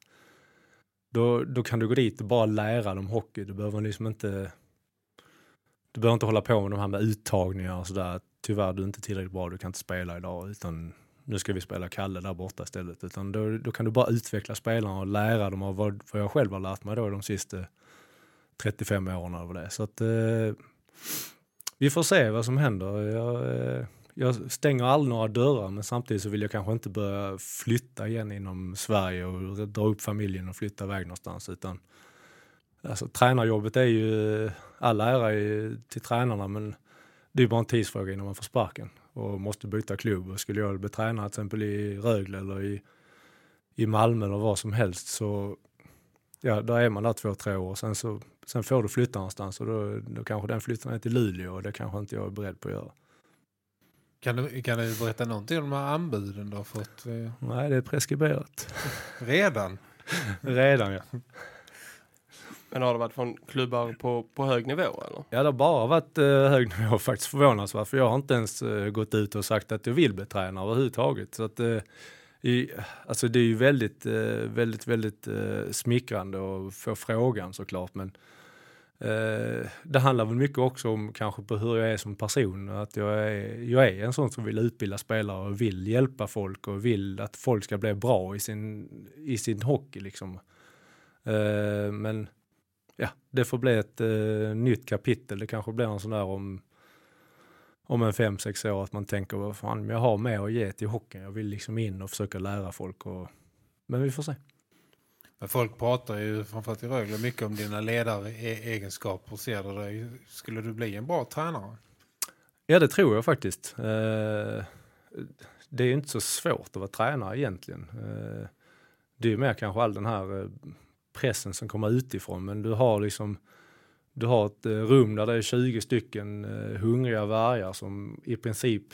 då, då kan du gå dit och bara lära dem hockey. Du behöver liksom inte du behöver inte hålla på med de här med uttagningar och sådär. Tyvärr, du är inte tillräckligt bra, du kan inte spela idag utan nu ska vi spela Kalle där borta istället. Utan då, då kan du bara utveckla spelarna och lära dem av vad, vad jag själv har lärt mig då de sista 35 åren över det. Så att eh, vi får se vad som händer. Jag, eh, jag stänger aldrig några dörrar men samtidigt så vill jag kanske inte börja flytta igen inom Sverige och dra upp familjen och flytta iväg någonstans utan alltså, tränarjobbet är ju all ära till tränarna men det är bara en tidsfråga innan man får sparken och måste byta klubb. Och skulle jag bli tränare till exempel i Rögle eller i, i Malmö eller vad som helst så ja, där är man där två, tre år. Sen, så, sen får du flytta någonstans och då, då kanske den flyttar ner till Luleå och det kanske inte jag är beredd på att göra. Kan du, kan du berätta någonting om de här anbuden du har fått? Nej, det är preskriberat. Redan? [LAUGHS] Redan ja. Men har det varit från klubbar på, på hög nivå eller? Ja, det har bara varit eh, hög nivå faktiskt förvånansvärt. För jag har inte ens eh, gått ut och sagt att jag vill bli tränare överhuvudtaget. Så att, eh, i, alltså det är ju väldigt, eh, väldigt, väldigt eh, smickrande att få frågan såklart. Men eh, det handlar väl mycket också om kanske på hur jag är som person. Att jag är, jag är en sån som vill utbilda spelare och vill hjälpa folk och vill att folk ska bli bra i sin, i sin hockey liksom. Eh, men ja, det får bli ett eh, nytt kapitel. Det kanske blir en sån där om, om en fem, sex år att man tänker vad fan, jag har mer att ge till hockeyn. Jag vill liksom in och försöka lära folk. Och, men vi får se. Men folk pratar ju framförallt i Rögle mycket om dina ledaregenskaper. Ser du dig, skulle du bli en bra tränare? Ja, det tror jag faktiskt. Eh, det är ju inte så svårt att vara tränare egentligen. Eh, det är ju mer kanske all den här eh, pressen som kommer utifrån, men du har liksom du har ett eh, rum där det är 20 stycken eh, hungriga vargar som i princip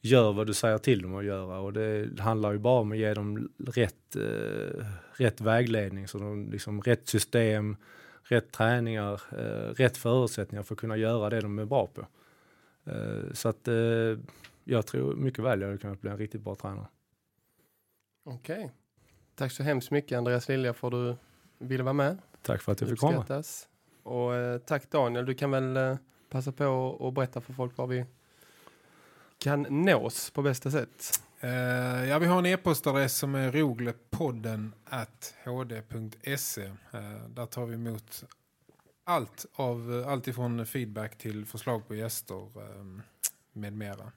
gör vad du säger till dem att göra och det handlar ju bara om att ge dem rätt, eh, rätt vägledning, så de, liksom, rätt system, rätt träningar, eh, rätt förutsättningar för att kunna göra det de är bra på. Eh, så att eh, jag tror mycket väl jag hade kunnat bli en riktigt bra tränare. Okej. Tack så hemskt mycket Andreas Lilja för att du ville vara med. Tack för att jag fick komma. Och eh, tack Daniel, du kan väl eh, passa på och berätta för folk var vi kan nås på bästa sätt. Eh, ja, vi har en e-postadress som är roglepodden at hd.se. Eh, där tar vi emot allt, av, allt ifrån feedback till förslag på gäster eh, med mera.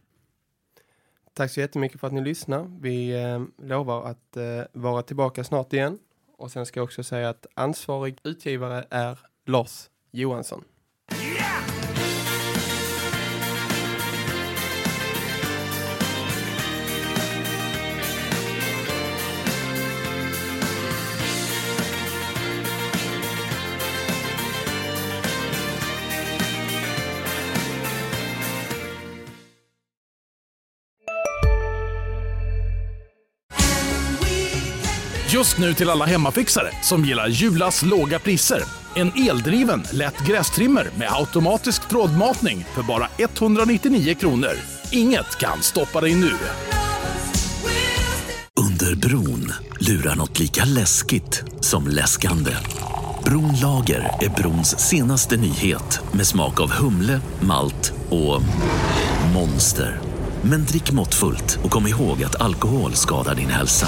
Tack så jättemycket för att ni lyssnar. Vi eh, lovar att eh, vara tillbaka snart igen. Och sen ska jag också säga att ansvarig utgivare är Lars Johansson. Just nu till alla hemmafixare som gillar Julas låga priser. En eldriven, lätt grästrimmer med automatisk trådmatning för bara 199 kronor. Inget kan stoppa dig nu. Under bron lurar något lika läskigt som läskande. Bronlager är brons senaste nyhet med smak av humle, malt och monster. Men drick måttfullt och kom ihåg att alkohol skadar din hälsa.